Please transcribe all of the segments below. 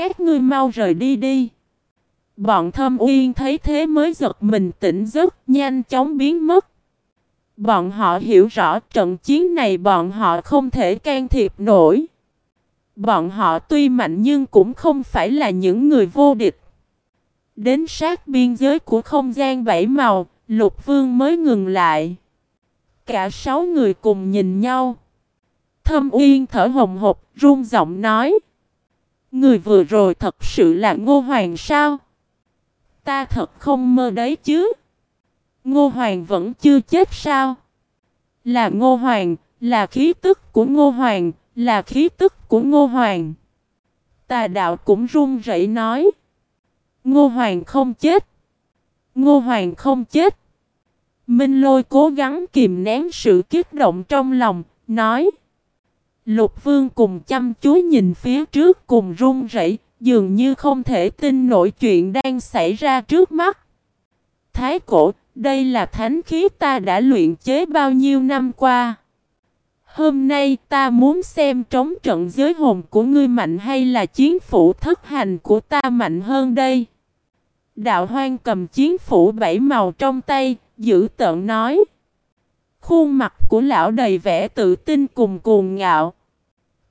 các ngươi mau rời đi đi. Bọn thâm uyên thấy thế mới giật mình tỉnh giấc, nhanh chóng biến mất. Bọn họ hiểu rõ trận chiến này bọn họ không thể can thiệp nổi. Bọn họ tuy mạnh nhưng cũng không phải là những người vô địch. Đến sát biên giới của không gian bảy màu, lục vương mới ngừng lại. Cả sáu người cùng nhìn nhau. Thâm uyên thở hồng hộc, run giọng nói. Người vừa rồi thật sự là Ngô Hoàng sao? Ta thật không mơ đấy chứ. Ngô Hoàng vẫn chưa chết sao? Là Ngô Hoàng, là khí tức của Ngô Hoàng, là khí tức của Ngô Hoàng. Tà đạo cũng run rẩy nói. Ngô Hoàng không chết. Ngô Hoàng không chết. Minh lôi cố gắng kìm nén sự kích động trong lòng, nói. Lục vương cùng chăm chú nhìn phía trước cùng run rẩy, dường như không thể tin nổi chuyện đang xảy ra trước mắt. Thái cổ, đây là thánh khí ta đã luyện chế bao nhiêu năm qua. Hôm nay ta muốn xem trống trận giới hồn của ngươi mạnh hay là chiến phủ thất hành của ta mạnh hơn đây. Đạo hoang cầm chiến phủ bảy màu trong tay, giữ tợn nói. Khuôn mặt của lão đầy vẻ tự tin cùng cuồng ngạo.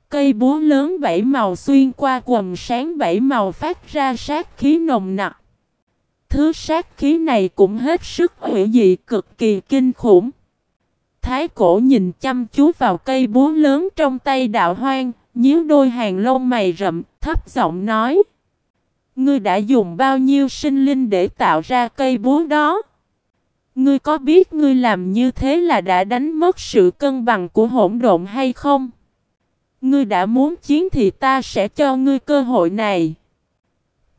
Cây búa lớn bảy màu xuyên qua quần sáng bảy màu phát ra sát khí nồng nặc. Thứ sát khí này cũng hết sức hủy dị cực kỳ kinh khủng. Thái cổ nhìn chăm chú vào cây búa lớn trong tay đạo hoang, nhíu đôi hàng lông mày rậm, thấp giọng nói. Ngươi đã dùng bao nhiêu sinh linh để tạo ra cây búa đó? Ngươi có biết ngươi làm như thế là đã đánh mất sự cân bằng của hỗn độn hay không? Ngươi đã muốn chiến thì ta sẽ cho ngươi cơ hội này.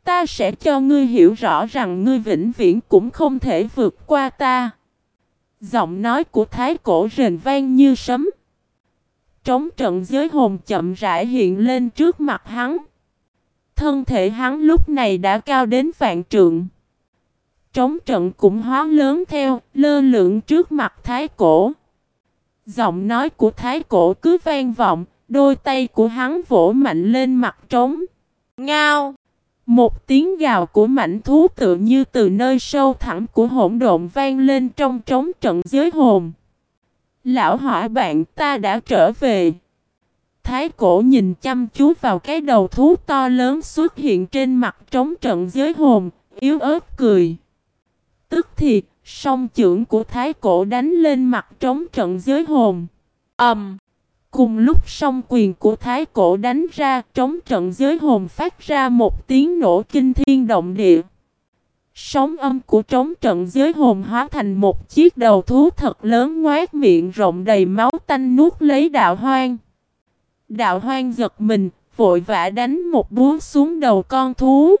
Ta sẽ cho ngươi hiểu rõ rằng ngươi vĩnh viễn cũng không thể vượt qua ta. Giọng nói của thái cổ rền vang như sấm. Trống trận giới hồn chậm rãi hiện lên trước mặt hắn. Thân thể hắn lúc này đã cao đến vạn trượng. Trống trận cũng hóa lớn theo, lơ lửng trước mặt thái cổ. Giọng nói của thái cổ cứ vang vọng, đôi tay của hắn vỗ mạnh lên mặt trống. Ngao! Một tiếng gào của mảnh thú tự như từ nơi sâu thẳm của hỗn độn vang lên trong trống trận giới hồn. Lão hỏi bạn ta đã trở về. Thái cổ nhìn chăm chú vào cái đầu thú to lớn xuất hiện trên mặt trống trận giới hồn, yếu ớt cười. Tức thì, song trưởng của thái cổ đánh lên mặt trống trận giới hồn. ầm, um, Cùng lúc song quyền của thái cổ đánh ra, trống trận giới hồn phát ra một tiếng nổ kinh thiên động địa. Sóng âm của trống trận giới hồn hóa thành một chiếc đầu thú thật lớn ngoát miệng rộng đầy máu tanh nuốt lấy đạo hoang. Đạo hoang giật mình, vội vã đánh một búa xuống đầu con thú.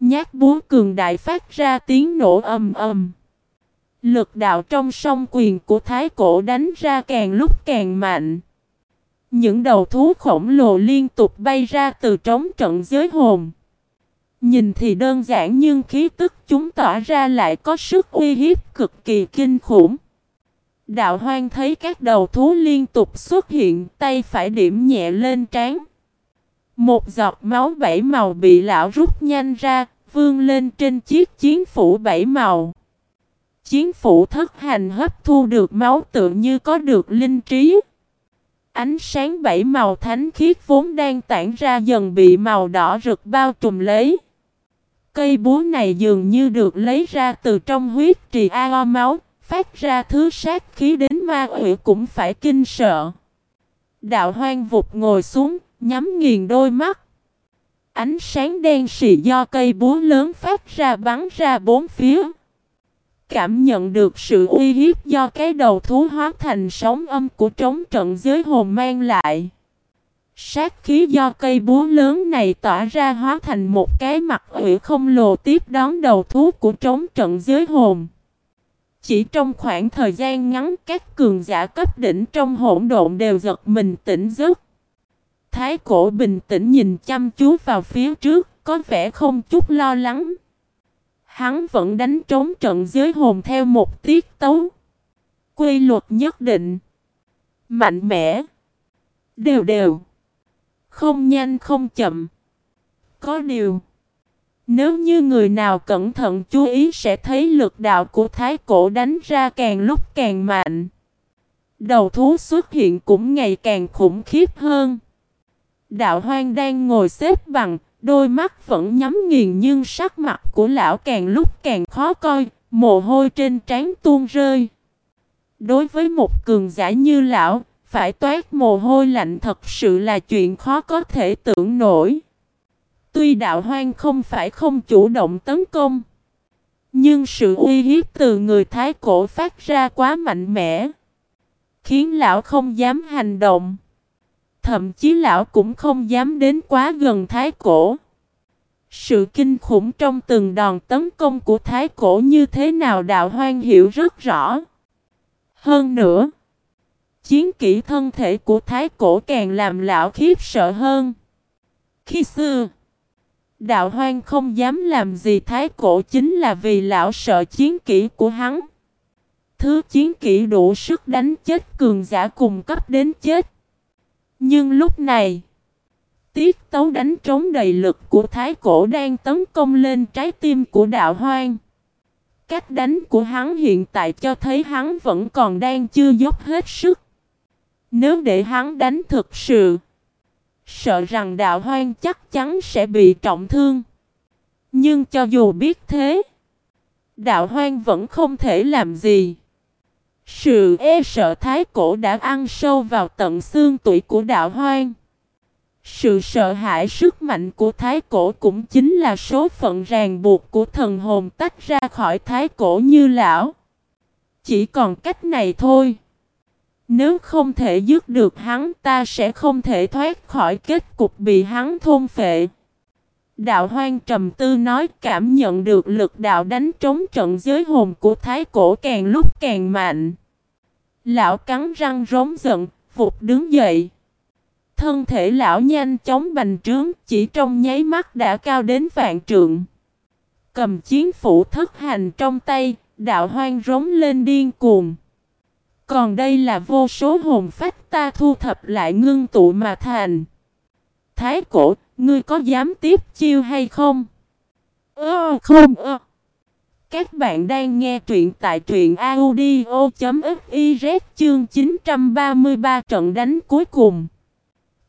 Nhát búa cường đại phát ra tiếng nổ ầm ầm. Lực đạo trong song quyền của thái cổ đánh ra càng lúc càng mạnh. Những đầu thú khổng lồ liên tục bay ra từ trống trận giới hồn. Nhìn thì đơn giản nhưng khí tức chúng tỏa ra lại có sức uy hiếp cực kỳ kinh khủng. Đạo hoang thấy các đầu thú liên tục xuất hiện, tay phải điểm nhẹ lên trán. Một giọt máu bảy màu bị lão rút nhanh ra, vươn lên trên chiếc chiến phủ bảy màu. Chiến phủ thất hành hấp thu được máu tự như có được linh trí. Ánh sáng bảy màu thánh khiết vốn đang tản ra dần bị màu đỏ rực bao trùm lấy. Cây búa này dường như được lấy ra từ trong huyết trì ao máu, phát ra thứ sát khí đến ma quỷ cũng phải kinh sợ. Đạo hoang vụt ngồi xuống, nhắm nghiền đôi mắt. Ánh sáng đen xì do cây búa lớn phát ra bắn ra bốn phía. Cảm nhận được sự uy hiếp do cái đầu thú hóa thành sóng âm của trống trận giới hồn mang lại. Sát khí do cây búa lớn này tỏa ra hóa thành một cái mặt ủy không lồ tiếp đón đầu thú của trống trận giới hồn. Chỉ trong khoảng thời gian ngắn, các cường giả cấp đỉnh trong hỗn độn đều giật mình tỉnh giấc. Thái cổ bình tĩnh nhìn chăm chú vào phía trước, có vẻ không chút lo lắng. Hắn vẫn đánh trống trận giới hồn theo một tiết tấu. Quy luật nhất định. Mạnh mẽ. Đều đều. Không nhanh không chậm. Có điều, nếu như người nào cẩn thận chú ý sẽ thấy lực đạo của thái cổ đánh ra càng lúc càng mạnh. Đầu thú xuất hiện cũng ngày càng khủng khiếp hơn. Đạo hoang đang ngồi xếp bằng, đôi mắt vẫn nhắm nghiền nhưng sắc mặt của lão càng lúc càng khó coi, mồ hôi trên trán tuôn rơi. Đối với một cường giả như lão, phải toát mồ hôi lạnh thật sự là chuyện khó có thể tưởng nổi. Tuy đạo hoang không phải không chủ động tấn công, nhưng sự uy hiếp từ người Thái cổ phát ra quá mạnh mẽ, khiến lão không dám hành động. Thậm chí lão cũng không dám đến quá gần Thái cổ. Sự kinh khủng trong từng đòn tấn công của Thái cổ như thế nào đạo hoang hiểu rất rõ. Hơn nữa, chiến kỹ thân thể của Thái cổ càng làm lão khiếp sợ hơn. Khi xưa, đạo hoang không dám làm gì Thái cổ chính là vì lão sợ chiến kỹ của hắn. Thứ chiến kỹ đủ sức đánh chết cường giả cùng cấp đến chết. Nhưng lúc này, tiết tấu đánh trống đầy lực của thái cổ đang tấn công lên trái tim của đạo hoang. Cách đánh của hắn hiện tại cho thấy hắn vẫn còn đang chưa dốc hết sức. Nếu để hắn đánh thực sự, sợ rằng đạo hoang chắc chắn sẽ bị trọng thương. Nhưng cho dù biết thế, đạo hoang vẫn không thể làm gì. Sự e sợ thái cổ đã ăn sâu vào tận xương tủy của đạo hoang. Sự sợ hãi sức mạnh của thái cổ cũng chính là số phận ràng buộc của thần hồn tách ra khỏi thái cổ như lão. Chỉ còn cách này thôi. Nếu không thể dứt được hắn, ta sẽ không thể thoát khỏi kết cục bị hắn thôn phệ. Đạo hoang trầm tư nói cảm nhận được lực đạo đánh trống trận giới hồn của thái cổ càng lúc càng mạnh. Lão cắn răng rống giận, phục đứng dậy. Thân thể lão nhanh chóng bành trướng, chỉ trong nháy mắt đã cao đến vạn trượng. Cầm chiến phủ thất hành trong tay, đạo hoang rống lên điên cuồng. Còn đây là vô số hồn phách ta thu thập lại ngưng tụ mà thành. Thái cổ, ngươi có dám tiếp chiêu hay không? Ơ không ơ. Các bạn đang nghe truyện tại truyện audio.fiz chương 933 trận đánh cuối cùng.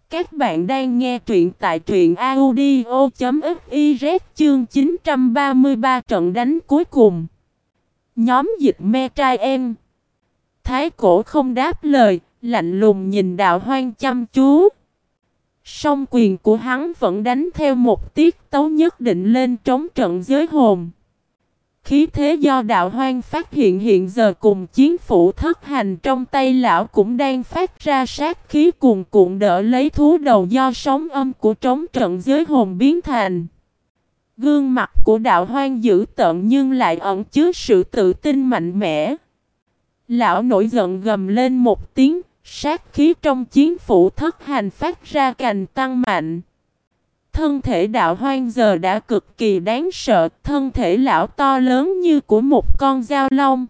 Các bạn đang nghe truyện tại truyện audio.fiz chương 933 trận đánh cuối cùng. Nhóm dịch me trai em. Thái cổ không đáp lời, lạnh lùng nhìn đạo hoang chăm chú. Song quyền của hắn vẫn đánh theo một tiết tấu nhất định lên trống trận giới hồn. Khí thế do đạo hoang phát hiện hiện giờ cùng chiến phủ thất hành trong tay lão cũng đang phát ra sát khí cuồn cuộn đỡ lấy thú đầu do sóng âm của trống trận giới hồn biến thành. Gương mặt của đạo hoang dữ tợn nhưng lại ẩn chứa sự tự tin mạnh mẽ. Lão nổi giận gầm lên một tiếng, sát khí trong chiến phủ thất hành phát ra cành tăng mạnh. Thân thể đạo hoang giờ đã cực kỳ đáng sợ, thân thể lão to lớn như của một con dao long.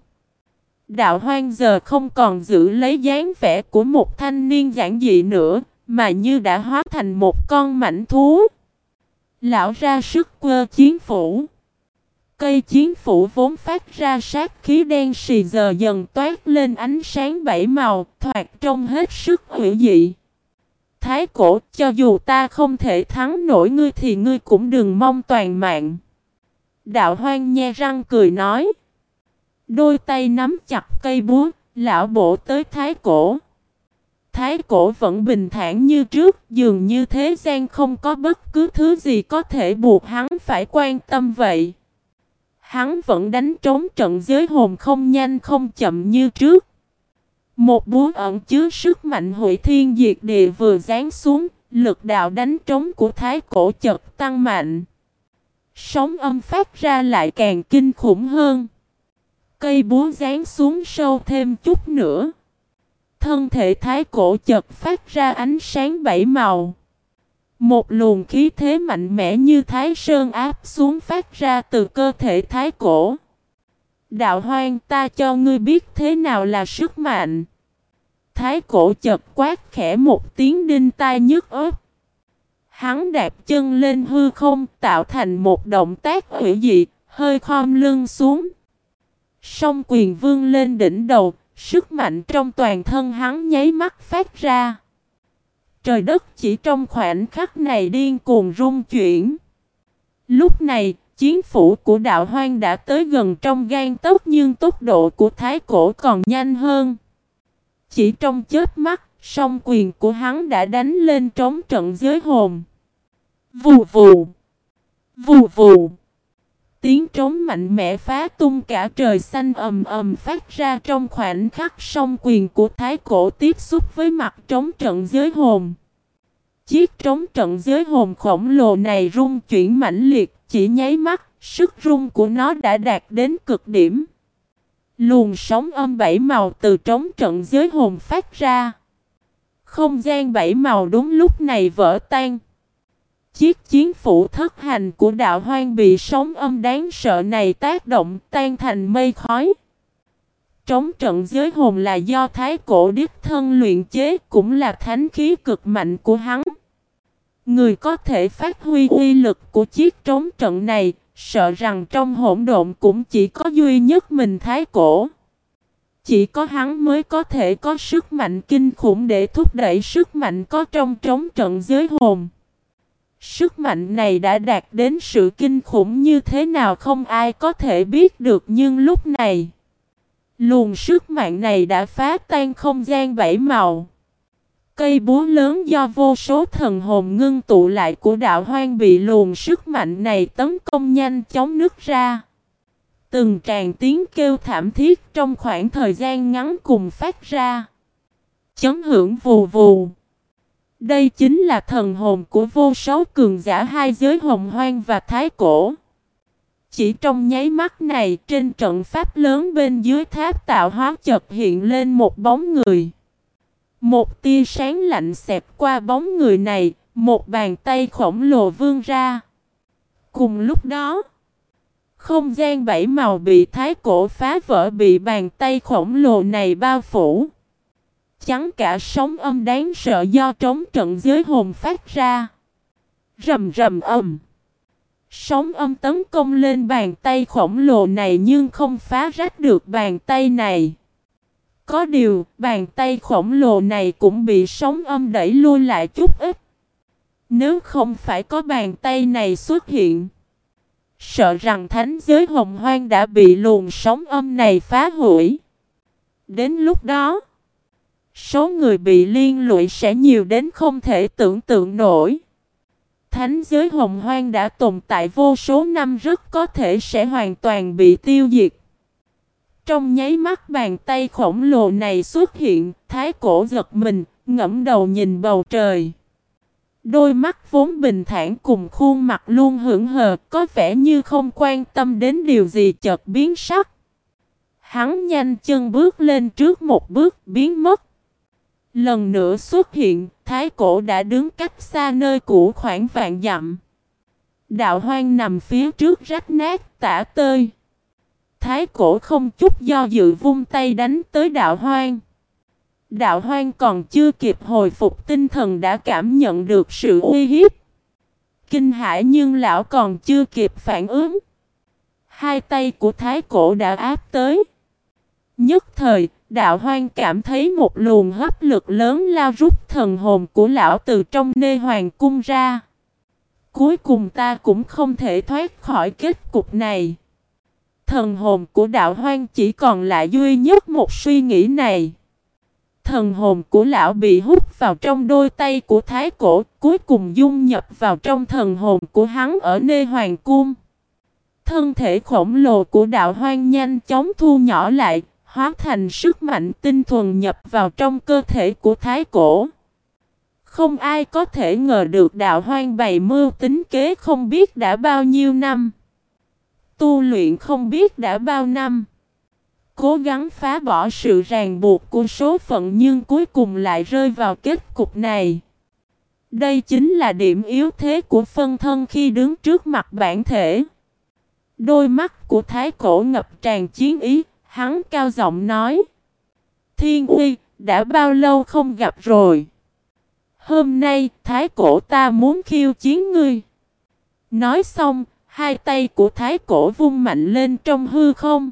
Đạo hoang giờ không còn giữ lấy dáng vẻ của một thanh niên giản dị nữa, mà như đã hóa thành một con mảnh thú. Lão ra sức quơ chiến phủ. Cây chiến phủ vốn phát ra sát khí đen xì giờ dần toát lên ánh sáng bảy màu, thoạt trông hết sức hữu dị. Thái cổ, cho dù ta không thể thắng nổi ngươi thì ngươi cũng đừng mong toàn mạng. Đạo hoang nhe răng cười nói. Đôi tay nắm chặt cây búa, lão bộ tới thái cổ. Thái cổ vẫn bình thản như trước, dường như thế gian không có bất cứ thứ gì có thể buộc hắn phải quan tâm vậy. Hắn vẫn đánh trống trận giới hồn không nhanh không chậm như trước. Một búa ẩn chứa sức mạnh hủy thiên diệt địa vừa giáng xuống, lực đạo đánh trống của thái cổ chật tăng mạnh. Sóng âm phát ra lại càng kinh khủng hơn. Cây búa giáng xuống sâu thêm chút nữa. Thân thể thái cổ chật phát ra ánh sáng bảy màu. Một luồng khí thế mạnh mẽ như thái sơn áp xuống phát ra từ cơ thể thái cổ. Đạo hoang ta cho ngươi biết thế nào là sức mạnh. Thái cổ chật quát khẽ một tiếng đinh tai nhức ớt. Hắn đạp chân lên hư không tạo thành một động tác hủy dị, hơi khom lưng xuống. Song quyền vương lên đỉnh đầu, sức mạnh trong toàn thân hắn nháy mắt phát ra. Trời đất chỉ trong khoảnh khắc này điên cuồng rung chuyển. Lúc này, chiến phủ của đạo hoang đã tới gần trong gan tốc nhưng tốc độ của thái cổ còn nhanh hơn. Chỉ trong chết mắt, song quyền của hắn đã đánh lên trống trận giới hồn. Vù vù. Vù vù. Tiếng trống mạnh mẽ phá tung cả trời xanh ầm ầm phát ra trong khoảnh khắc song quyền của thái cổ tiếp xúc với mặt trống trận giới hồn. Chiếc trống trận giới hồn khổng lồ này rung chuyển mãnh liệt, chỉ nháy mắt, sức rung của nó đã đạt đến cực điểm. Luồng sóng âm bảy màu từ trống trận giới hồn phát ra. Không gian bảy màu đúng lúc này vỡ tan. Chiếc chiến phủ thất hành của đạo hoang bị sóng âm đáng sợ này tác động tan thành mây khói. Trống trận giới hồn là do thái cổ đích thân luyện chế cũng là thánh khí cực mạnh của hắn. Người có thể phát huy uy lực của chiếc trống trận này, sợ rằng trong hỗn độn cũng chỉ có duy nhất mình thái cổ. Chỉ có hắn mới có thể có sức mạnh kinh khủng để thúc đẩy sức mạnh có trong trống trận giới hồn. Sức mạnh này đã đạt đến sự kinh khủng như thế nào không ai có thể biết được nhưng lúc này, Luồng sức mạnh này đã phá tan không gian bảy màu. Cây búa lớn do vô số thần hồn ngưng tụ lại của đạo hoang bị luồng sức mạnh này tấn công nhanh chóng nứt ra. Từng tràng tiếng kêu thảm thiết trong khoảng thời gian ngắn cùng phát ra. Chấn hưởng vù vù đây chính là thần hồn của vô số cường giả hai giới hồng hoang và thái cổ. Chỉ trong nháy mắt này trên trận pháp lớn bên dưới tháp tạo hóa chợt hiện lên một bóng người. Một tia sáng lạnh xẹp qua bóng người này, một bàn tay khổng lồ vươn ra. Cùng lúc đó, không gian bảy màu bị thái cổ phá vỡ bị bàn tay khổng lồ này bao phủ chắn cả sóng âm đáng sợ do trống trận giới hồn phát ra. Rầm rầm ầm. Sóng âm tấn công lên bàn tay khổng lồ này nhưng không phá rách được bàn tay này. Có điều, bàn tay khổng lồ này cũng bị sóng âm đẩy lui lại chút ít. Nếu không phải có bàn tay này xuất hiện, sợ rằng thánh giới hồng hoang đã bị luồng sóng âm này phá hủy. Đến lúc đó, Số người bị liên lụy sẽ nhiều đến không thể tưởng tượng nổi. Thánh giới hồng hoang đã tồn tại vô số năm rất có thể sẽ hoàn toàn bị tiêu diệt. Trong nháy mắt bàn tay khổng lồ này xuất hiện, thái cổ giật mình, ngẫm đầu nhìn bầu trời. Đôi mắt vốn bình thản cùng khuôn mặt luôn hưởng hờ, có vẻ như không quan tâm đến điều gì chợt biến sắc. Hắn nhanh chân bước lên trước một bước biến mất. Lần nữa xuất hiện, thái cổ đã đứng cách xa nơi cũ khoảng vạn dặm. Đạo hoang nằm phía trước rách nát, tả tơi. Thái cổ không chút do dự vung tay đánh tới đạo hoang. Đạo hoang còn chưa kịp hồi phục tinh thần đã cảm nhận được sự uy hiếp. Kinh hãi nhưng lão còn chưa kịp phản ứng. Hai tay của thái cổ đã áp tới. Nhất thời, đạo hoang cảm thấy một luồng hấp lực lớn lao rút thần hồn của lão từ trong nê hoàng cung ra. Cuối cùng ta cũng không thể thoát khỏi kết cục này. Thần hồn của đạo hoang chỉ còn lại duy nhất một suy nghĩ này. Thần hồn của lão bị hút vào trong đôi tay của thái cổ, cuối cùng dung nhập vào trong thần hồn của hắn ở nê hoàng cung. Thân thể khổng lồ của đạo hoang nhanh chóng thu nhỏ lại, hóa thành sức mạnh tinh thuần nhập vào trong cơ thể của thái cổ. Không ai có thể ngờ được đạo hoang bày mưu tính kế không biết đã bao nhiêu năm. Tu luyện không biết đã bao năm. Cố gắng phá bỏ sự ràng buộc của số phận nhưng cuối cùng lại rơi vào kết cục này. Đây chính là điểm yếu thế của phân thân khi đứng trước mặt bản thể. Đôi mắt của thái cổ ngập tràn chiến ý, Hắn cao giọng nói. Thiên uy, đã bao lâu không gặp rồi? Hôm nay, thái cổ ta muốn khiêu chiến ngươi. Nói xong, hai tay của thái cổ vung mạnh lên trong hư không.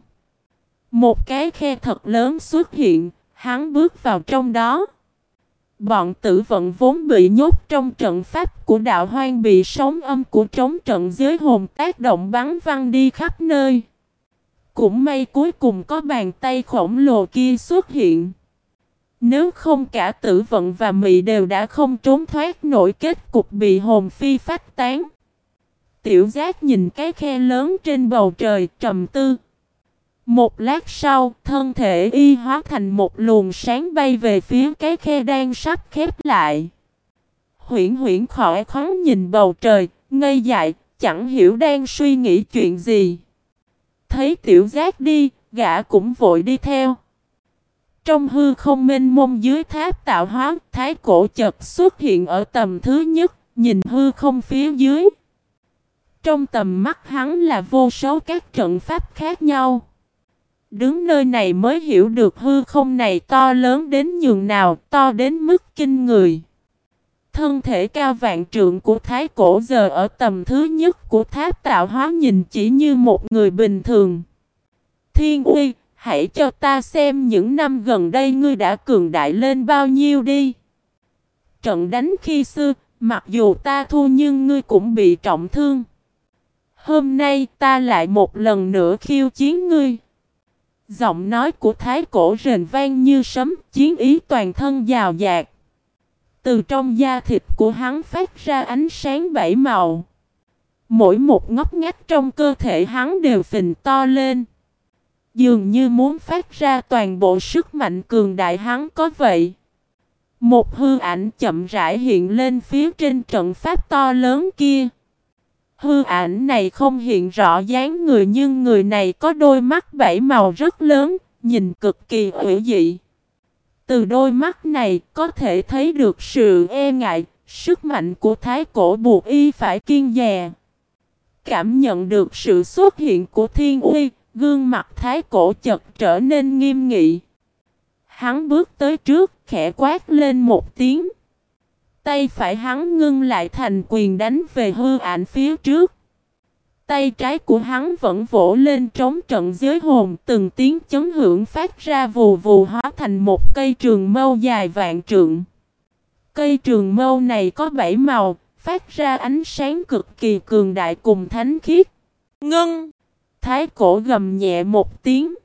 Một cái khe thật lớn xuất hiện, hắn bước vào trong đó. Bọn tử vận vốn bị nhốt trong trận pháp của đạo hoang bị sóng âm của trống trận giới hồn tác động bắn văng đi khắp nơi. Cũng may cuối cùng có bàn tay khổng lồ kia xuất hiện. Nếu không cả tử vận và mị đều đã không trốn thoát nổi kết cục bị hồn phi phách tán. Tiểu giác nhìn cái khe lớn trên bầu trời trầm tư. Một lát sau, thân thể y hóa thành một luồng sáng bay về phía cái khe đang sắp khép lại. Huyển huyển khỏi khoắn nhìn bầu trời, ngây dại, chẳng hiểu đang suy nghĩ chuyện gì. Thấy tiểu giác đi, gã cũng vội đi theo. Trong hư không mênh mông dưới tháp tạo hóa, thái cổ chật xuất hiện ở tầm thứ nhất, nhìn hư không phía dưới. Trong tầm mắt hắn là vô số các trận pháp khác nhau. Đứng nơi này mới hiểu được hư không này to lớn đến nhường nào, to đến mức kinh người. Thân thể cao vạn trượng của thái cổ giờ ở tầm thứ nhất của tháp tạo hóa nhìn chỉ như một người bình thường. Thiên uy, hãy cho ta xem những năm gần đây ngươi đã cường đại lên bao nhiêu đi. Trận đánh khi xưa, mặc dù ta thua nhưng ngươi cũng bị trọng thương. Hôm nay ta lại một lần nữa khiêu chiến ngươi. Giọng nói của thái cổ rền vang như sấm, chiến ý toàn thân giàu dạt. Từ trong da thịt của hắn phát ra ánh sáng bảy màu. Mỗi một ngóc ngách trong cơ thể hắn đều phình to lên. Dường như muốn phát ra toàn bộ sức mạnh cường đại hắn có vậy. Một hư ảnh chậm rãi hiện lên phía trên trận pháp to lớn kia. Hư ảnh này không hiện rõ dáng người nhưng người này có đôi mắt bảy màu rất lớn, nhìn cực kỳ ủy dị. Từ đôi mắt này có thể thấy được sự e ngại, sức mạnh của thái cổ buộc y phải kiên dè. Cảm nhận được sự xuất hiện của thiên uy, gương mặt thái cổ chật trở nên nghiêm nghị. Hắn bước tới trước, khẽ quát lên một tiếng. Tay phải hắn ngưng lại thành quyền đánh về hư ảnh phía trước. Tay trái của hắn vẫn vỗ lên trống trận giới hồn từng tiếng chấn hưởng phát ra vù vù hóa thành một cây trường mâu dài vạn trượng. Cây trường mâu này có bảy màu, phát ra ánh sáng cực kỳ cường đại cùng thánh khiết. Ngân! Thái cổ gầm nhẹ một tiếng.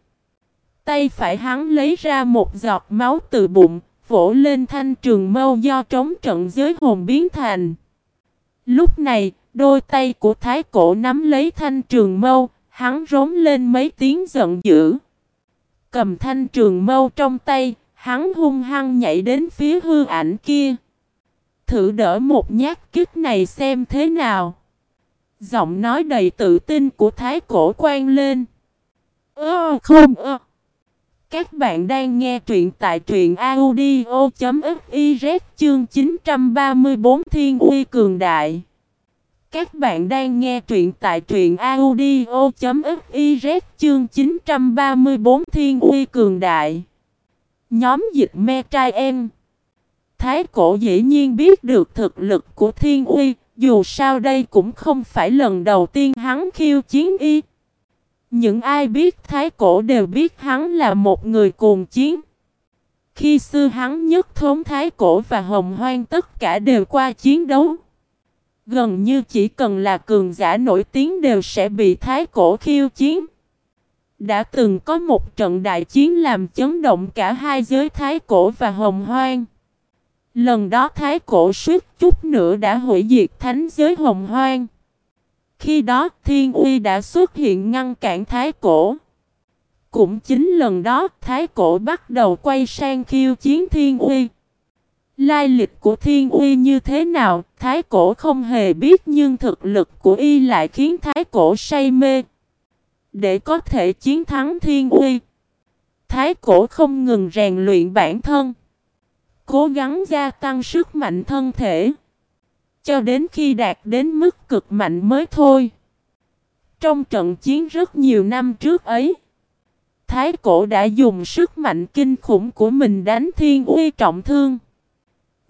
Tay phải hắn lấy ra một giọt máu từ bụng, vỗ lên thanh trường mâu do trống trận giới hồn biến thành. Lúc này, đôi tay của thái cổ nắm lấy thanh trường mâu, hắn rống lên mấy tiếng giận dữ. Cầm thanh trường mâu trong tay, hắn hung hăng nhảy đến phía hư ảnh kia. Thử đỡ một nhát kích này xem thế nào. Giọng nói đầy tự tin của thái cổ quang lên. Ơ không ơ. Các bạn đang nghe truyện tại truyện audio.fiz chương 934 Thiên Uy Cường Đại. Các bạn đang nghe truyện tại truyện audio.fiz chương 934 Thiên Uy Cường Đại. Nhóm dịch me trai em. Thái cổ dĩ nhiên biết được thực lực của Thiên Uy, dù sao đây cũng không phải lần đầu tiên hắn khiêu chiến y. Những ai biết Thái Cổ đều biết hắn là một người cuồng chiến. Khi xưa hắn nhất thống Thái Cổ và Hồng Hoang tất cả đều qua chiến đấu. Gần như chỉ cần là cường giả nổi tiếng đều sẽ bị Thái Cổ khiêu chiến. Đã từng có một trận đại chiến làm chấn động cả hai giới Thái Cổ và Hồng Hoang. Lần đó Thái Cổ suýt chút nữa đã hủy diệt thánh giới Hồng Hoang. Khi đó Thiên Uy đã xuất hiện ngăn cản Thái Cổ. Cũng chính lần đó Thái Cổ bắt đầu quay sang khiêu chiến Thiên Uy. Lai lịch của Thiên Uy như thế nào, Thái Cổ không hề biết nhưng thực lực của y lại khiến Thái Cổ say mê. Để có thể chiến thắng Thiên Uy, Thái Cổ không ngừng rèn luyện bản thân, cố gắng gia tăng sức mạnh thân thể. Cho đến khi đạt đến mức cực mạnh mới thôi. Trong trận chiến rất nhiều năm trước ấy, Thái cổ đã dùng sức mạnh kinh khủng của mình đánh thiên uy trọng thương.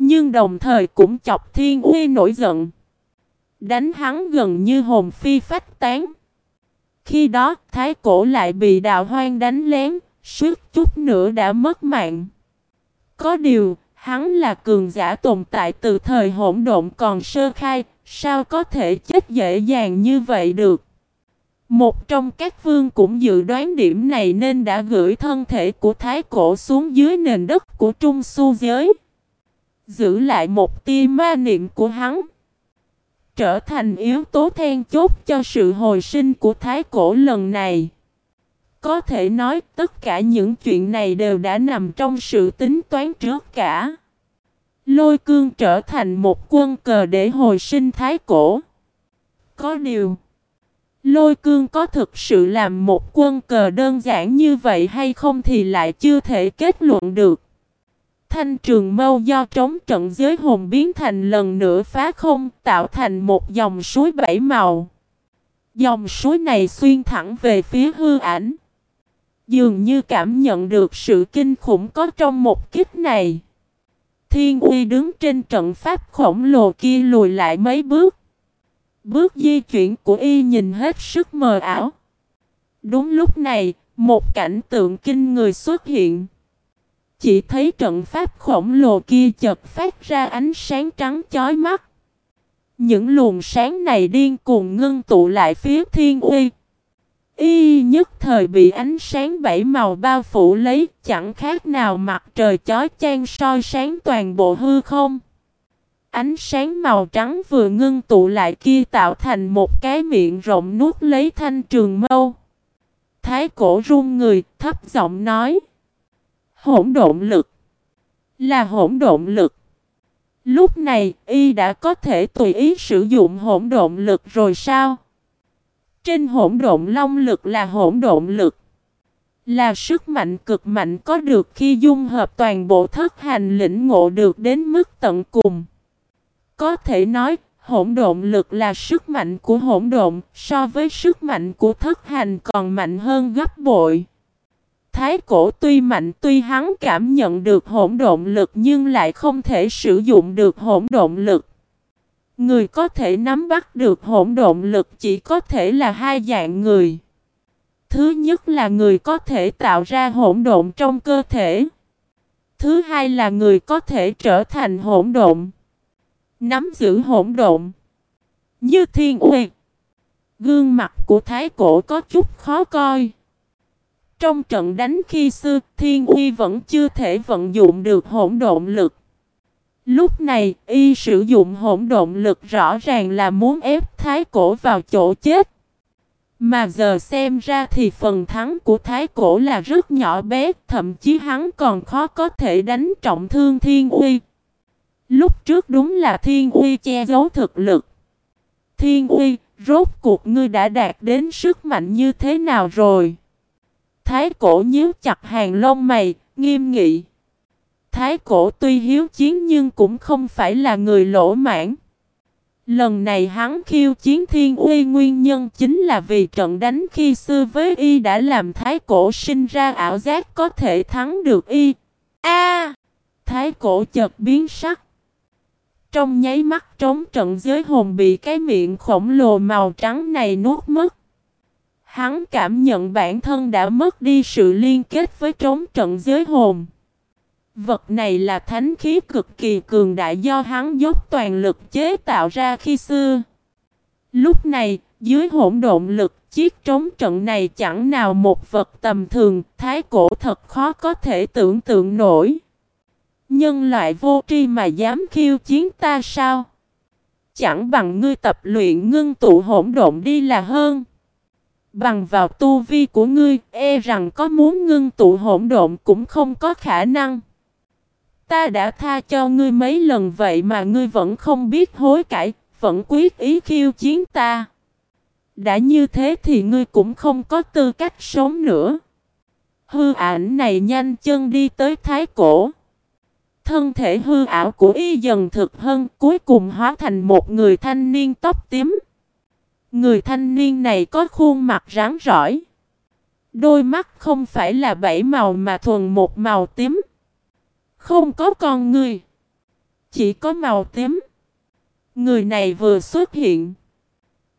Nhưng đồng thời cũng chọc thiên uy nổi giận. Đánh hắn gần như hồn phi phách tán. Khi đó, thái cổ lại bị đạo hoang đánh lén, suýt chút nữa đã mất mạng. Có điều, hắn là cường giả tồn tại từ thời hỗn độn còn sơ khai, sao có thể chết dễ dàng như vậy được. Một trong các vương cũng dự đoán điểm này nên đã gửi thân thể của thái cổ xuống dưới nền đất của trung su giới. Giữ lại một tia ma niệm của hắn. Trở thành yếu tố then chốt cho sự hồi sinh của thái cổ lần này. Có thể nói tất cả những chuyện này đều đã nằm trong sự tính toán trước cả. Lôi cương trở thành một quân cờ để hồi sinh thái cổ. Có điều, lôi cương có thực sự làm một quân cờ đơn giản như vậy hay không thì lại chưa thể kết luận được. Thanh trường mâu do trống trận giới hồn biến thành lần nữa phá không tạo thành một dòng suối bảy màu. Dòng suối này xuyên thẳng về phía hư ảnh. Dường như cảm nhận được sự kinh khủng có trong một kích này. Thiên uy đứng trên trận pháp khổng lồ kia lùi lại mấy bước. Bước di chuyển của y nhìn hết sức mờ ảo. Đúng lúc này, một cảnh tượng kinh người xuất hiện. Chỉ thấy trận pháp khổng lồ kia chợt phát ra ánh sáng trắng chói mắt. Những luồng sáng này điên cuồng ngưng tụ lại phía thiên uy. Y nhất thời bị ánh sáng bảy màu bao phủ lấy, chẳng khác nào mặt trời chói chang soi sáng toàn bộ hư không. Ánh sáng màu trắng vừa ngưng tụ lại kia tạo thành một cái miệng rộng nuốt lấy thanh trường mâu. Thái cổ run người, thấp giọng nói. Hỗn độn lực. Là hỗn độn lực. Lúc này, y đã có thể tùy ý sử dụng hỗn độn lực rồi sao? Trên hỗn độn long lực là hỗn độn lực. Là sức mạnh cực mạnh có được khi dung hợp toàn bộ thất hành lĩnh ngộ được đến mức tận cùng. Có thể nói, hỗn độn lực là sức mạnh của hỗn độn, so với sức mạnh của thất hành còn mạnh hơn gấp bội. Thái cổ tuy mạnh tuy hắn cảm nhận được hỗn độn lực nhưng lại không thể sử dụng được hỗn độn lực. Người có thể nắm bắt được hỗn độn lực chỉ có thể là hai dạng người. Thứ nhất là người có thể tạo ra hỗn độn trong cơ thể. Thứ hai là người có thể trở thành hỗn độn. Nắm giữ hỗn độn. Như thiên uy. Gương mặt của thái cổ có chút khó coi. Trong trận đánh khi xưa, thiên uy vẫn chưa thể vận dụng được hỗn độn lực. Lúc này, y sử dụng hỗn độn lực rõ ràng là muốn ép thái cổ vào chỗ chết. Mà giờ xem ra thì phần thắng của thái cổ là rất nhỏ bé, thậm chí hắn còn khó có thể đánh trọng thương thiên uy. Lúc trước đúng là thiên uy che giấu thực lực. Thiên uy, rốt cuộc ngươi đã đạt đến sức mạnh như thế nào rồi? Thái cổ nhíu chặt hàng lông mày, nghiêm nghị. Thái cổ tuy hiếu chiến nhưng cũng không phải là người lỗ mãn. Lần này hắn khiêu chiến thiên uy nguyên nhân chính là vì trận đánh khi xưa với y đã làm thái cổ sinh ra ảo giác có thể thắng được y. A! thái cổ chợt biến sắc. Trong nháy mắt trống trận giới hồn bị cái miệng khổng lồ màu trắng này nuốt mất. Hắn cảm nhận bản thân đã mất đi sự liên kết với trống trận giới hồn. Vật này là thánh khí cực kỳ cường đại do hắn dốc toàn lực chế tạo ra khi xưa. Lúc này, dưới hỗn độn lực, chiếc trống trận này chẳng nào một vật tầm thường, thái cổ thật khó có thể tưởng tượng nổi. Nhân loại vô tri mà dám khiêu chiến ta sao? Chẳng bằng ngươi tập luyện ngưng tụ hỗn độn đi là hơn. Bằng vào tu vi của ngươi, e rằng có muốn ngưng tụ hỗn độn cũng không có khả năng. Ta đã tha cho ngươi mấy lần vậy mà ngươi vẫn không biết hối cải, vẫn quyết ý khiêu chiến ta. Đã như thế thì ngươi cũng không có tư cách sống nữa. Hư ảnh này nhanh chân đi tới thái cổ. Thân thể hư ảo của y dần thực hơn cuối cùng hóa thành một người thanh niên tóc tím. Người thanh niên này có khuôn mặt rắn rỏi. Đôi mắt không phải là bảy màu mà thuần một màu tím. Không có con người. chỉ có màu tím. Người này vừa xuất hiện.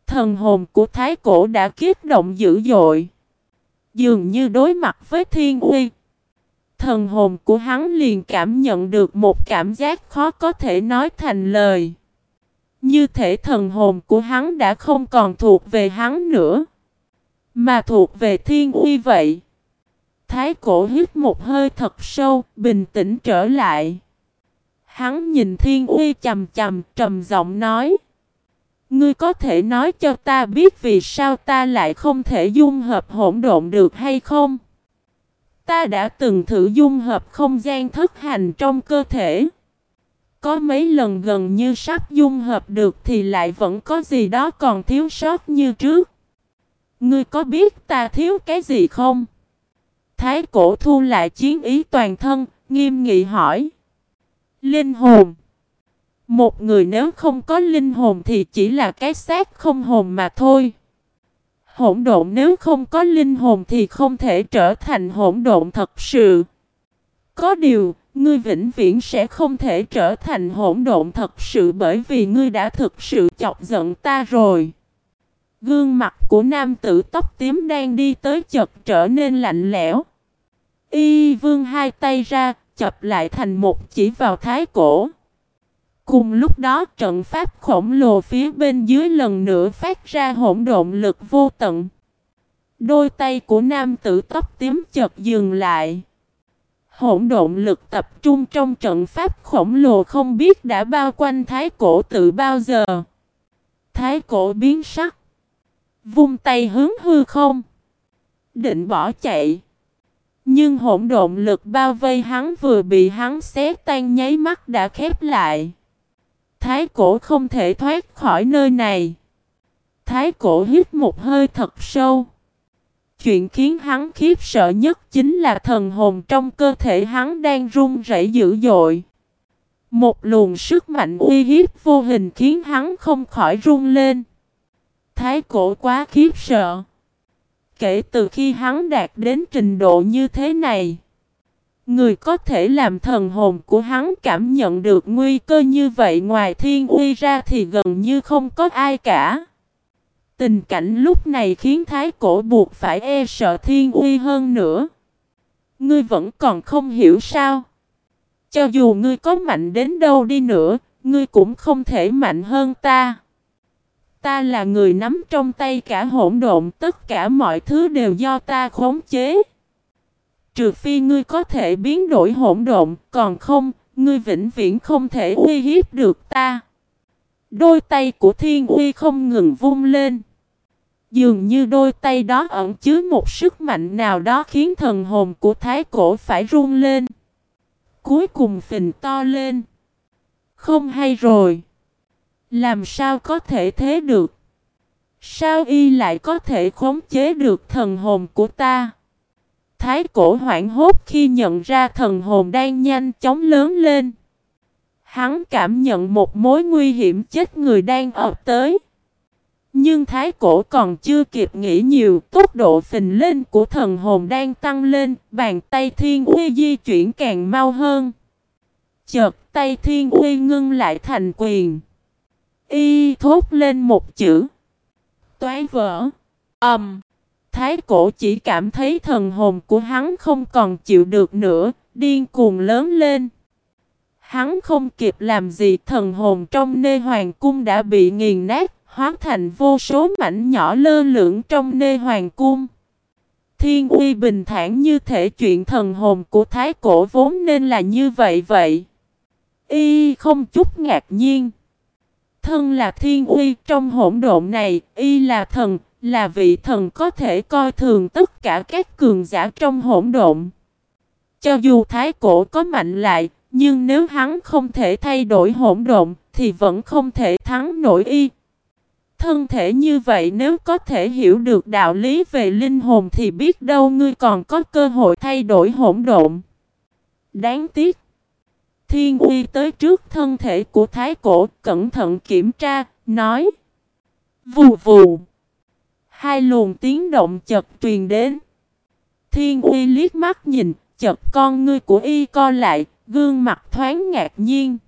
Thần hồn của thái cổ đã kiết động dữ dội. Dường như đối mặt với thiên uy. Thần hồn của hắn liền cảm nhận được một cảm giác khó có thể nói thành lời. Như thể thần hồn của hắn đã không còn thuộc về hắn nữa. Mà thuộc về thiên uy vậy. Thái cổ hít một hơi thật sâu, bình tĩnh trở lại. Hắn nhìn thiên uy chầm chầm, trầm giọng nói. Ngươi có thể nói cho ta biết vì sao ta lại không thể dung hợp hỗn độn được hay không? Ta đã từng thử dung hợp không gian thức hành trong cơ thể. Có mấy lần gần như sắp dung hợp được thì lại vẫn có gì đó còn thiếu sót như trước. Ngươi có biết ta thiếu cái gì không? Thái cổ thu lại chiến ý toàn thân, nghiêm nghị hỏi. Linh hồn. Một người nếu không có linh hồn thì chỉ là cái xác không hồn mà thôi. Hỗn độn nếu không có linh hồn thì không thể trở thành hỗn độn thật sự. Có điều, ngươi vĩnh viễn sẽ không thể trở thành hỗn độn thật sự bởi vì ngươi đã thực sự chọc giận ta rồi. Gương mặt của nam tử tóc tím đang đi tới chật trở nên lạnh lẽo. Y vương hai tay ra, chập lại thành một chỉ vào thái cổ. Cùng lúc đó trận pháp khổng lồ phía bên dưới lần nữa phát ra hỗn độn lực vô tận. Đôi tay của nam tử tóc tím chợt dừng lại. Hỗn độn lực tập trung trong trận pháp khổng lồ không biết đã bao quanh thái cổ tự bao giờ. Thái cổ biến sắc. Vung tay hướng hư không. Định bỏ chạy. Nhưng hỗn độn lực bao vây hắn vừa bị hắn xé tan nháy mắt đã khép lại. Thái cổ không thể thoát khỏi nơi này. Thái cổ hít một hơi thật sâu. Chuyện khiến hắn khiếp sợ nhất chính là thần hồn trong cơ thể hắn đang run rẩy dữ dội. Một luồng sức mạnh uy hiếp vô hình khiến hắn không khỏi run lên. Thái cổ quá khiếp sợ. Kể từ khi hắn đạt đến trình độ như thế này, người có thể làm thần hồn của hắn cảm nhận được nguy cơ như vậy ngoài thiên uy ra thì gần như không có ai cả. Tình cảnh lúc này khiến thái cổ buộc phải e sợ thiên uy hơn nữa. Ngươi vẫn còn không hiểu sao. Cho dù ngươi có mạnh đến đâu đi nữa, ngươi cũng không thể mạnh hơn ta. Ta là người nắm trong tay cả hỗn độn, tất cả mọi thứ đều do ta khống chế. Trừ phi ngươi có thể biến đổi hỗn độn, còn không, ngươi vĩnh viễn không thể uy hiếp được ta. Đôi tay của thiên uy không ngừng vung lên. Dường như đôi tay đó ẩn chứa một sức mạnh nào đó khiến thần hồn của thái cổ phải run lên. Cuối cùng phình to lên. Không hay rồi. Làm sao có thể thế được? Sao y lại có thể khống chế được thần hồn của ta? Thái cổ hoảng hốt khi nhận ra thần hồn đang nhanh chóng lớn lên. Hắn cảm nhận một mối nguy hiểm chết người đang ập tới. Nhưng thái cổ còn chưa kịp nghĩ nhiều, tốc độ phình lên của thần hồn đang tăng lên, bàn tay thiên uy di chuyển càng mau hơn. Chợt tay thiên uy ngưng lại thành quyền. Y thốt lên một chữ. Toái vỡ. ầm. Um, thái cổ chỉ cảm thấy thần hồn của hắn không còn chịu được nữa, điên cuồng lớn lên. Hắn không kịp làm gì thần hồn trong nê hoàng cung đã bị nghiền nát, hóa thành vô số mảnh nhỏ lơ lửng trong nê hoàng cung. Thiên uy bình thản như thể chuyện thần hồn của thái cổ vốn nên là như vậy vậy. Y không chút ngạc nhiên. Thân là thiên uy trong hỗn độn này, y là thần, là vị thần có thể coi thường tất cả các cường giả trong hỗn độn. Cho dù thái cổ có mạnh lại, nhưng nếu hắn không thể thay đổi hỗn độn, thì vẫn không thể thắng nổi y. Thân thể như vậy nếu có thể hiểu được đạo lý về linh hồn thì biết đâu ngươi còn có cơ hội thay đổi hỗn độn. Đáng tiếc. Thiên uy tới trước thân thể của thái cổ, cẩn thận kiểm tra, nói. Vù vù. Hai luồng tiếng động chật truyền đến. Thiên uy liếc mắt nhìn, chật con ngươi của y co lại, gương mặt thoáng ngạc nhiên.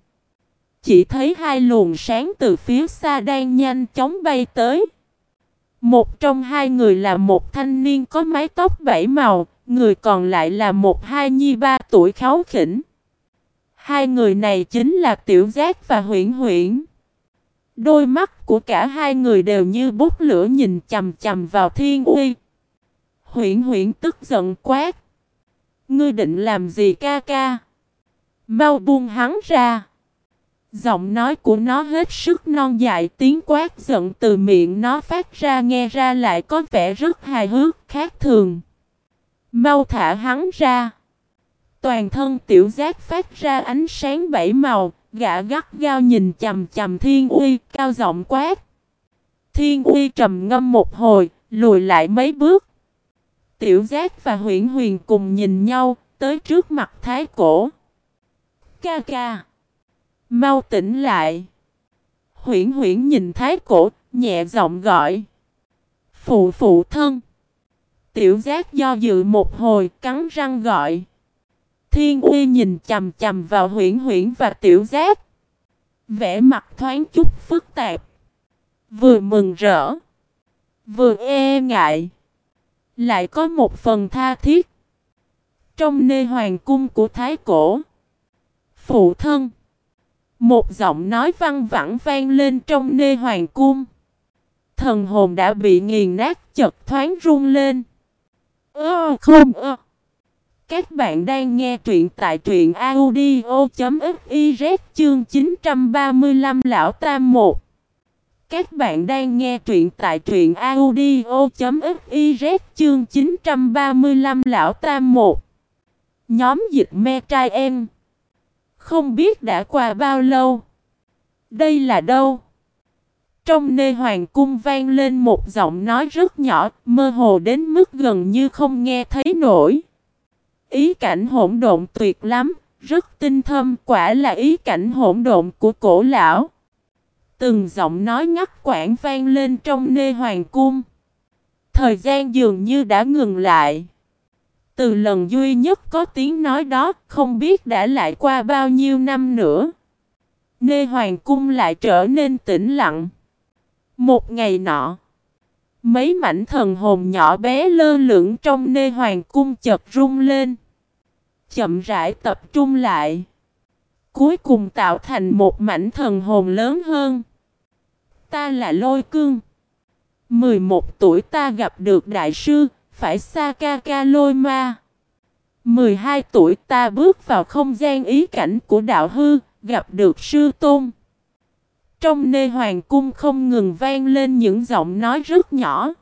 chỉ thấy hai luồng sáng từ phía xa đang nhanh chóng bay tới. Một trong hai người là một thanh niên có mái tóc bảy màu, người còn lại là một hai nhi ba tuổi kháu khỉnh. Hai người này chính là Tiểu Giác và Huyễn Huyễn. Đôi mắt của cả hai người đều như bút lửa nhìn chầm chầm vào Thiên Uy. Huyễn Huyễn tức giận quát. Ngươi định làm gì ca ca? Mau buông hắn ra. Giọng nói của nó hết sức non dại tiếng quát giận từ miệng nó phát ra nghe ra lại có vẻ rất hài hước khác thường. Mau thả hắn ra. Toàn thân tiểu giác phát ra ánh sáng bảy màu, gã gắt gao nhìn chầm chầm thiên uy, cao giọng quát. Thiên uy trầm ngâm một hồi, lùi lại mấy bước. Tiểu giác và huyện huyền cùng nhìn nhau, tới trước mặt thái cổ. Ca ca. Mau tỉnh lại. Huyển huyển nhìn thái cổ, nhẹ giọng gọi. Phụ phụ thân. Tiểu giác do dự một hồi, cắn răng gọi. Thiên uy nhìn chầm chầm vào huyển huyển và tiểu giác. Vẽ mặt thoáng chút phức tạp. Vừa mừng rỡ. Vừa e ngại. Lại có một phần tha thiết. Trong nơi hoàng cung của Thái Cổ. Phụ thân. Một giọng nói văng vẳng vang lên trong nê hoàng cung. Thần hồn đã bị nghiền nát chật thoáng run lên. Ơ, không ơ. Các bạn đang nghe truyện tại truyện audio.fiz chương 935 Lão Tam 1. Các bạn đang nghe truyện tại truyện audio.fiz chương 935 Lão Tam 1. Nhóm dịch me trai em. Không biết đã qua bao lâu. Đây là đâu? Trong nơi hoàng cung vang lên một giọng nói rất nhỏ, mơ hồ đến mức gần như không nghe thấy nổi. Ý cảnh hỗn độn tuyệt lắm, rất tinh thâm, quả là ý cảnh hỗn độn của cổ lão. Từng giọng nói ngắt quãng vang lên trong nơi hoàng cung. Thời gian dường như đã ngừng lại. Từ lần duy nhất có tiếng nói đó, không biết đã lại qua bao nhiêu năm nữa. Nê hoàng cung lại trở nên tĩnh lặng. Một ngày nọ, mấy mảnh thần hồn nhỏ bé lơ lửng trong nê hoàng cung chợt rung lên. Chậm rãi tập trung lại. Cuối cùng tạo thành một mảnh thần hồn lớn hơn. Ta là lôi cương. 11 tuổi ta gặp được đại sư, phải xa ca ca lôi ma. 12 tuổi ta bước vào không gian ý cảnh của đạo hư, gặp được sư tôn. Trong nê hoàng cung không ngừng vang lên những giọng nói rất nhỏ.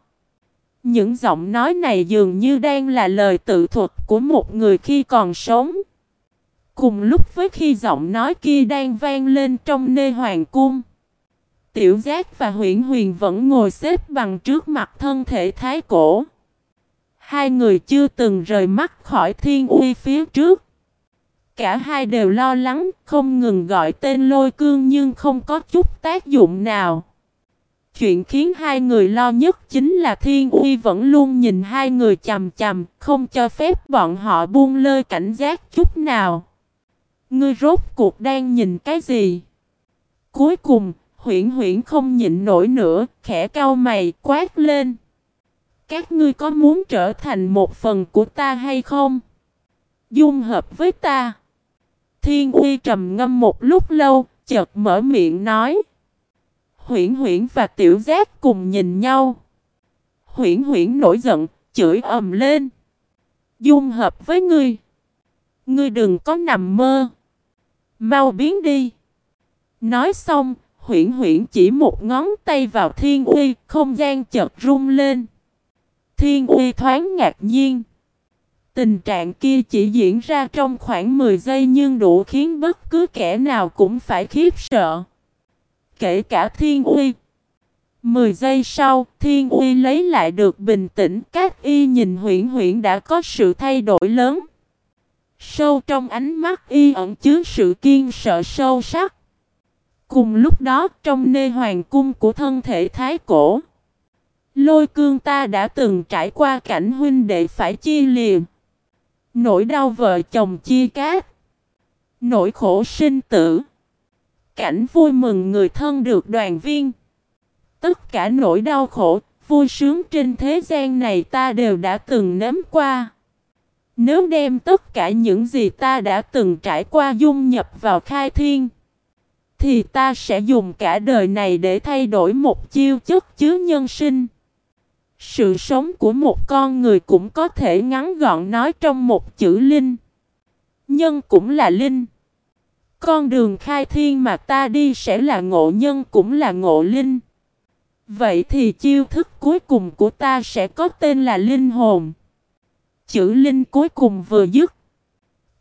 Những giọng nói này dường như đang là lời tự thuật của một người khi còn sống. Cùng lúc với khi giọng nói kia đang vang lên trong nê hoàng cung. Tiểu giác và huyện huyền vẫn ngồi xếp bằng trước mặt thân thể thái cổ. Hai người chưa từng rời mắt khỏi thiên uy phía trước. Cả hai đều lo lắng, không ngừng gọi tên lôi cương nhưng không có chút tác dụng nào. Chuyện khiến hai người lo nhất chính là Thiên Uy vẫn luôn nhìn hai người chầm chầm, không cho phép bọn họ buông lơi cảnh giác chút nào. Ngươi rốt cuộc đang nhìn cái gì? Cuối cùng, huyển huyển không nhịn nổi nữa, khẽ cau mày, quát lên. Các ngươi có muốn trở thành một phần của ta hay không? Dung hợp với ta. Thiên uy trầm ngâm một lúc lâu, chợt mở miệng nói. Huyển huyển và tiểu giác cùng nhìn nhau. Huyển huyển nổi giận, chửi ầm lên. Dung hợp với ngươi. Ngươi đừng có nằm mơ. Mau biến đi. Nói xong, huyển huyển chỉ một ngón tay vào thiên uy, không gian chợt rung lên. Thiên uy thoáng ngạc nhiên. Tình trạng kia chỉ diễn ra trong khoảng 10 giây nhưng đủ khiến bất cứ kẻ nào cũng phải khiếp sợ. Kể cả Thiên Uy. 10 giây sau, Thiên Uy lấy lại được bình tĩnh, các y nhìn huyển huyển đã có sự thay đổi lớn. Sâu trong ánh mắt y ẩn chứa sự kiên sợ sâu sắc. Cùng lúc đó, trong nê hoàng cung của thân thể thái cổ, lôi cương ta đã từng trải qua cảnh huynh đệ phải chia liềm. Nỗi đau vợ chồng chia cát. Nỗi khổ sinh tử. cảnh vui mừng người thân được đoàn viên. Tất cả nỗi đau khổ, vui sướng trên thế gian này ta đều đã từng nếm qua. Nếu đem tất cả những gì ta đã từng trải qua dung nhập vào khai thiên, thì ta sẽ dùng cả đời này để thay đổi một chiêu chất chứa nhân sinh. Sự sống của một con người cũng có thể ngắn gọn nói trong một chữ linh. Nhân cũng là linh. Con đường khai thiên mà ta đi sẽ là ngộ nhân cũng là ngộ linh. Vậy thì chiêu thức cuối cùng của ta sẽ có tên là linh hồn. Chữ linh cuối cùng vừa dứt.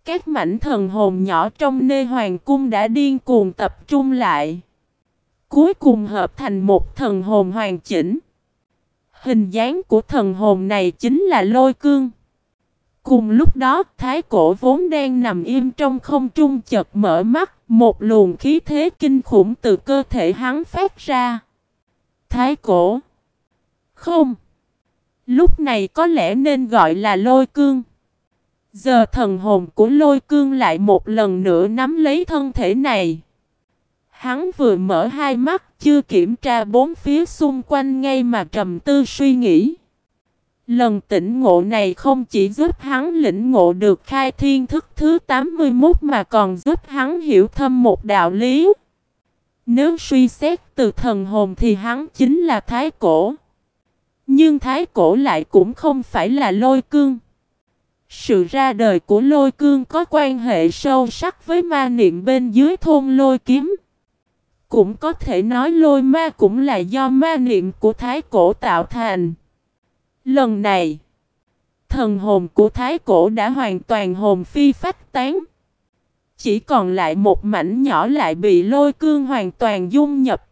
Các mảnh thần hồn nhỏ trong nê hoàng cung đã điên cuồng tập trung lại. Cuối cùng hợp thành một thần hồn hoàn chỉnh. Hình dáng của thần hồn này chính là lôi cương. Cùng lúc đó, thái cổ vốn đang nằm im trong không trung chợt mở mắt, một luồng khí thế kinh khủng từ cơ thể hắn phát ra. Thái cổ. Không. Lúc này có lẽ nên gọi là lôi cương. Giờ thần hồn của lôi cương lại một lần nữa nắm lấy thân thể này. Hắn vừa mở hai mắt, chưa kiểm tra bốn phía xung quanh ngay mà trầm tư suy nghĩ. Lần tỉnh ngộ này không chỉ giúp hắn lĩnh ngộ được khai thiên thức thứ 81 mà còn giúp hắn hiểu thâm một đạo lý. Nếu suy xét từ thần hồn thì hắn chính là thái cổ. Nhưng thái cổ lại cũng không phải là lôi cương. Sự ra đời của lôi cương có quan hệ sâu sắc với ma niệm bên dưới thôn lôi kiếm. Cũng có thể nói lôi ma cũng là do ma niệm của thái cổ tạo thành. Lần này, thần hồn của thái cổ đã hoàn toàn hồn phi phách tán. Chỉ còn lại một mảnh nhỏ lại bị lôi cương hoàn toàn dung nhập.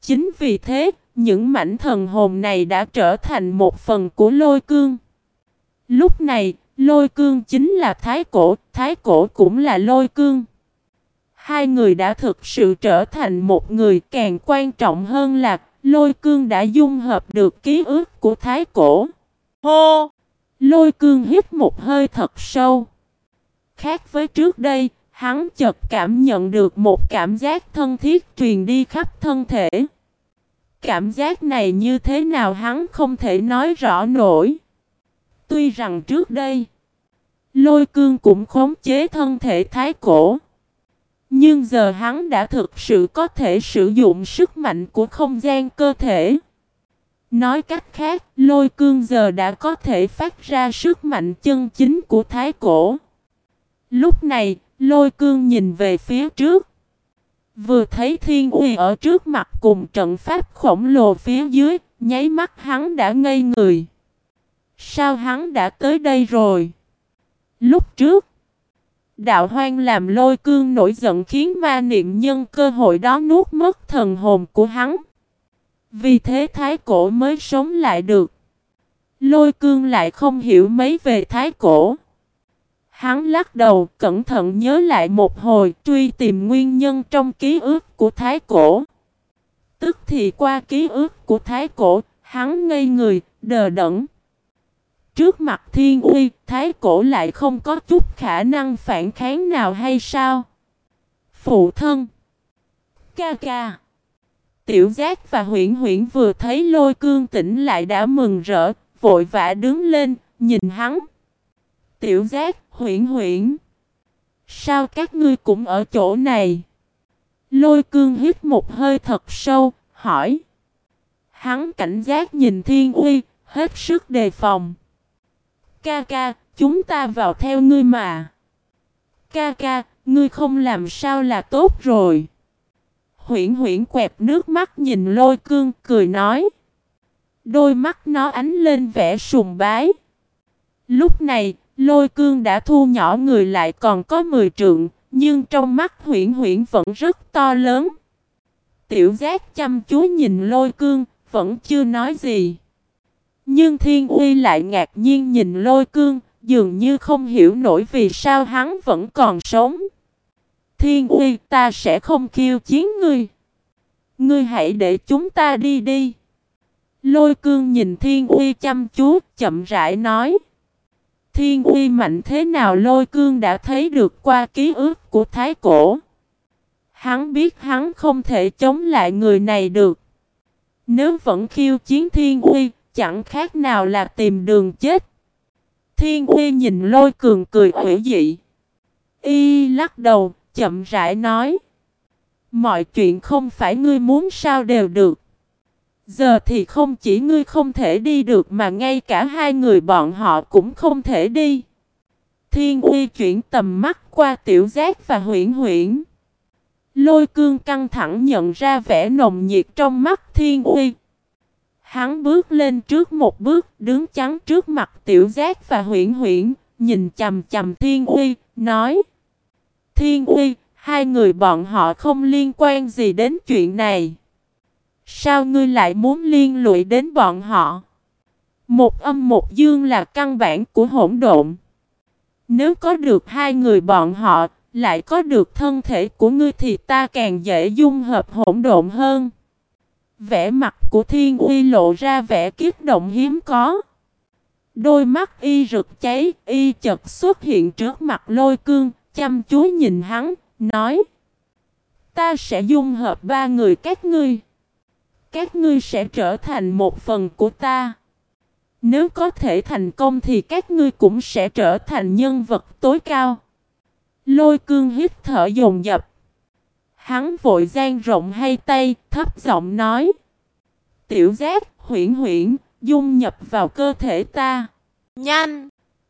Chính vì thế, những mảnh thần hồn này đã trở thành một phần của lôi cương. Lúc này, lôi cương chính là thái cổ, thái cổ cũng là lôi cương. Hai người đã thực sự trở thành một người càng quan trọng hơn là lôi cương đã dung hợp được ký ức của thái cổ. Hô! Lôi cương hít một hơi thật sâu. Khác với trước đây, hắn chợt cảm nhận được một cảm giác thân thiết truyền đi khắp thân thể. Cảm giác này như thế nào hắn không thể nói rõ nổi. Tuy rằng trước đây, lôi cương cũng khống chế thân thể thái cổ. Nhưng giờ hắn đã thực sự có thể sử dụng sức mạnh của không gian cơ thể. Nói cách khác, lôi cương giờ đã có thể phát ra sức mạnh chân chính của thái cổ. Lúc này, lôi cương nhìn về phía trước. Vừa thấy thiên uy ở trước mặt cùng trận pháp khổng lồ phía dưới, nháy mắt hắn đã ngây người. Sao hắn đã tới đây rồi? Lúc trước, đạo hoang làm lôi cương nổi giận khiến ma niệm nhân cơ hội đó nuốt mất thần hồn của hắn. Vì thế thái cổ mới sống lại được. Lôi cương lại không hiểu mấy về thái cổ. Hắn lắc đầu cẩn thận nhớ lại một hồi truy tìm nguyên nhân trong ký ức của thái cổ. Tức thì qua ký ức của thái cổ, hắn ngây người, đờ đẫn. Trước mặt thiên uy, thái cổ lại không có chút khả năng phản kháng nào hay sao? Phụ thân Ca ca Tiểu giác và huyển huyển vừa thấy lôi cương tỉnh lại đã mừng rỡ, vội vã đứng lên, nhìn hắn. Tiểu giác, huyển huyển. Sao các ngươi cũng ở chỗ này? Lôi cương hít một hơi thật sâu, hỏi. Hắn cảnh giác nhìn thiên uy, hết sức đề phòng. Ca ca, chúng ta vào theo ngươi mà. Ca ca, ngươi không làm sao là tốt rồi. Huyển huyển quẹt nước mắt nhìn lôi cương cười nói. Đôi mắt nó ánh lên vẻ sùng bái. Lúc này, lôi cương đã thu nhỏ người lại còn có 10 trượng, nhưng trong mắt huyển huyển vẫn rất to lớn. Tiểu giác chăm chú nhìn lôi cương, vẫn chưa nói gì. Nhưng thiên uy lại ngạc nhiên nhìn lôi cương, dường như không hiểu nổi vì sao hắn vẫn còn sống. Thiên uy ta sẽ không khiêu chiến ngươi. Ngươi hãy để chúng ta đi đi. Lôi cương nhìn thiên uy chăm chú, chậm rãi nói. Thiên uy mạnh thế nào lôi cương đã thấy được qua ký ức của thái cổ. Hắn biết hắn không thể chống lại người này được. Nếu vẫn khiêu chiến thiên uy, chẳng khác nào là tìm đường chết. Thiên uy nhìn lôi cường cười ủy dị. Y lắc đầu, chậm rãi nói. Mọi chuyện không phải ngươi muốn sao đều được. Giờ thì không chỉ ngươi không thể đi được mà ngay cả hai người bọn họ cũng không thể đi. Thiên uy chuyển tầm mắt qua tiểu giác và huyển huyển. Lôi cương căng thẳng nhận ra vẻ nồng nhiệt trong mắt thiên uy. Hắn bước lên trước một bước, đứng chắn trước mặt tiểu giác và huyển huyển, nhìn chầm chầm thiên uy, nói. Thiên uy, hai người bọn họ không liên quan gì đến chuyện này. Sao ngươi lại muốn liên lụy đến bọn họ? Một âm một dương là căn bản của hỗn độn. Nếu có được hai người bọn họ, lại có được thân thể của ngươi thì ta càng dễ dung hợp hỗn độn hơn. Vẻ mặt của thiên uy lộ ra vẻ kiếp động hiếm có. Đôi mắt y rực cháy, y chật xuất hiện trước mặt lôi cương, chăm chú nhìn hắn, nói Ta sẽ dung hợp ba người các ngươi. Các ngươi sẽ trở thành một phần của ta. Nếu có thể thành công thì các ngươi cũng sẽ trở thành nhân vật tối cao. Lôi cương hít thở dồn dập. Hắn vội gian rộng hai tay, thấp giọng nói. Tiểu giác, huyển huyển, dung nhập vào cơ thể ta. Nhanh!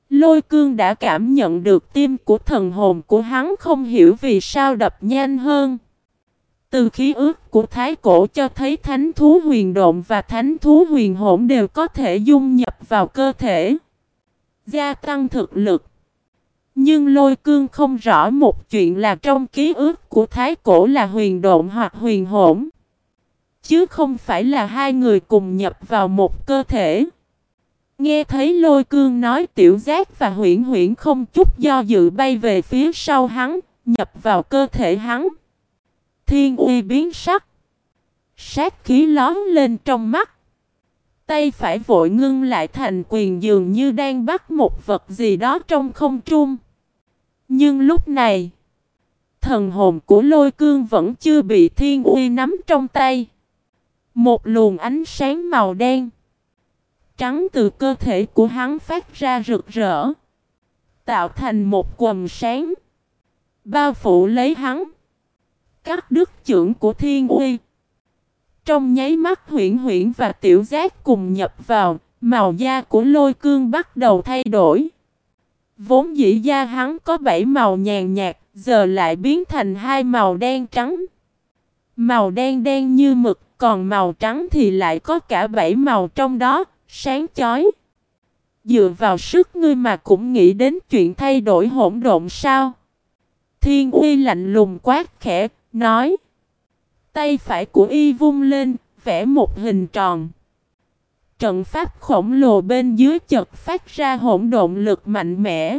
Lôi cương đã cảm nhận được tim của thần hồn của hắn không hiểu vì sao đập nhanh hơn. Từ khí ước của thái cổ cho thấy thánh thú huyền độn và thánh thú huyền hỗn đều có thể dung nhập vào cơ thể. Gia tăng thực lực. Nhưng lôi cương không rõ một chuyện là trong ký ức của thái cổ là huyền độn hoặc huyền hỗn. Chứ không phải là hai người cùng nhập vào một cơ thể. Nghe thấy lôi cương nói tiểu giác và huyển huyển không chút do dự bay về phía sau hắn, nhập vào cơ thể hắn. Thiên uy biến sắc. Sát khí lón lên trong mắt. Tay phải vội ngưng lại thành quyền dường như đang bắt một vật gì đó trong không trung. Nhưng lúc này, thần hồn của lôi cương vẫn chưa bị thiên uy nắm trong tay. Một luồng ánh sáng màu đen trắng từ cơ thể của hắn phát ra rực rỡ, tạo thành một quầm sáng, bao phủ lấy hắn, Các đứt trưởng của thiên uy. Trong nháy mắt huyển huyển và tiểu giác cùng nhập vào, màu da của lôi cương bắt đầu thay đổi. Vốn dĩ da hắn có bảy màu nhàn nhạt, giờ lại biến thành hai màu đen trắng. Màu đen đen như mực, còn màu trắng thì lại có cả bảy màu trong đó, sáng chói. Dựa vào sức ngươi mà cũng nghĩ đến chuyện thay đổi hỗn độn sao? Thiên uy lạnh lùng quát khẽ, nói. Tay phải của y vung lên, vẽ một hình tròn. Trận pháp khổng lồ bên dưới chật phát ra hỗn độn lực mạnh mẽ.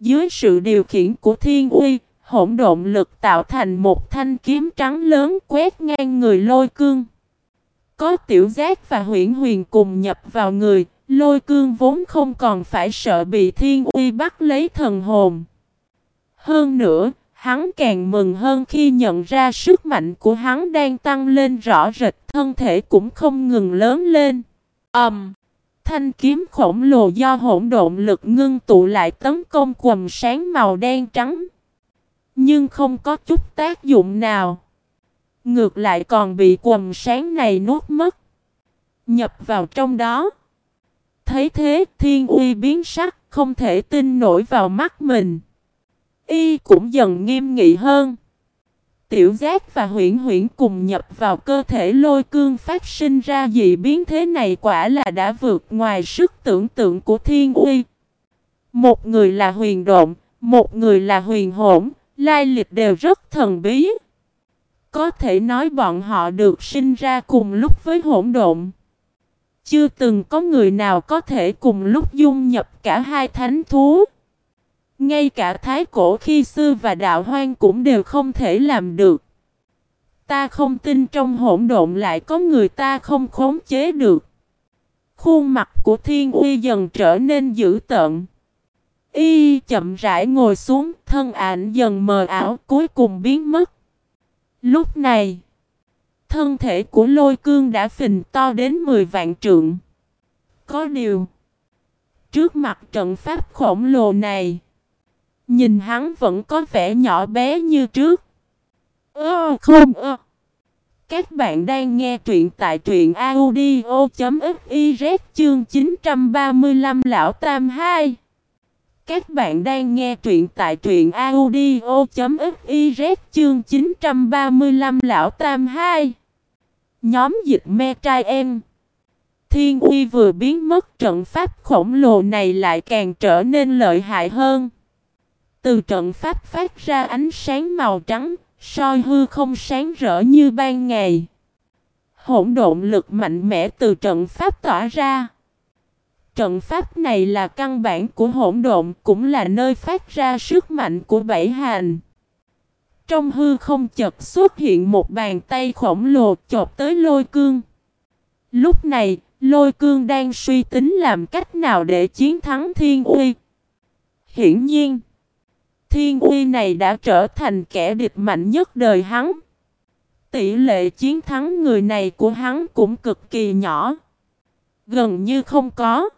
Dưới sự điều khiển của thiên uy, hỗn độn lực tạo thành một thanh kiếm trắng lớn quét ngang người lôi cương. Có tiểu giác và huyển huyền cùng nhập vào người, lôi cương vốn không còn phải sợ bị thiên uy bắt lấy thần hồn. Hơn nữa, hắn càng mừng hơn khi nhận ra sức mạnh của hắn đang tăng lên rõ rệt, thân thể cũng không ngừng lớn lên. Ầm! Um, thanh kiếm khổng lồ do hỗn độn lực ngưng tụ lại tấn công quầm sáng màu đen trắng. Nhưng không có chút tác dụng nào. Ngược lại còn bị quầm sáng này nuốt mất. Nhập vào trong đó. Thấy thế thiên uy biến sắc không thể tin nổi vào mắt mình. Y cũng dần nghiêm nghị hơn. Tiểu giác và huyển huyển cùng nhập vào cơ thể lôi cương phát sinh ra dị biến thế này quả là đã vượt ngoài sức tưởng tượng của thiên uy. Một người là huyền độn, một người là huyền hổn, lai lịch đều rất thần bí. Có thể nói bọn họ được sinh ra cùng lúc với hỗn độn. Chưa từng có người nào có thể cùng lúc dung nhập cả hai thánh thú. Ngay cả thái cổ khi xưa và đạo hoang cũng đều không thể làm được. Ta không tin trong hỗn độn lại có người ta không khống chế được. Khuôn mặt của thiên uy dần trở nên dữ tợn. Y chậm rãi ngồi xuống, thân ảnh dần mờ ảo cuối cùng biến mất. Lúc này, thân thể của lôi cương đã phình to đến 10 vạn trượng. Có điều, trước mặt trận pháp khổng lồ này, nhìn hắn vẫn có vẻ nhỏ bé như trước. Ơ không ơ. Các bạn đang nghe truyện tại truyện audio.fiz chương 935 Lão Tam 2. Các bạn đang nghe truyện tại truyện audio.fiz chương 935 Lão Tam 2. Nhóm dịch me trai em. Thiên uy vừa biến mất trận pháp khổng lồ này lại càng trở nên lợi hại hơn. Từ trận pháp phát ra ánh sáng màu trắng, soi hư không sáng rỡ như ban ngày. Hỗn độn lực mạnh mẽ từ trận pháp tỏa ra. Trận pháp này là căn bản của hỗn độn, cũng là nơi phát ra sức mạnh của bảy hành. Trong hư không chợt xuất hiện một bàn tay khổng lồ chộp tới lôi cương. Lúc này, lôi cương đang suy tính làm cách nào để chiến thắng thiên uy. Hiển nhiên, thiên uy này đã trở thành kẻ địch mạnh nhất đời hắn. Tỷ lệ chiến thắng người này của hắn cũng cực kỳ nhỏ. Gần như không có.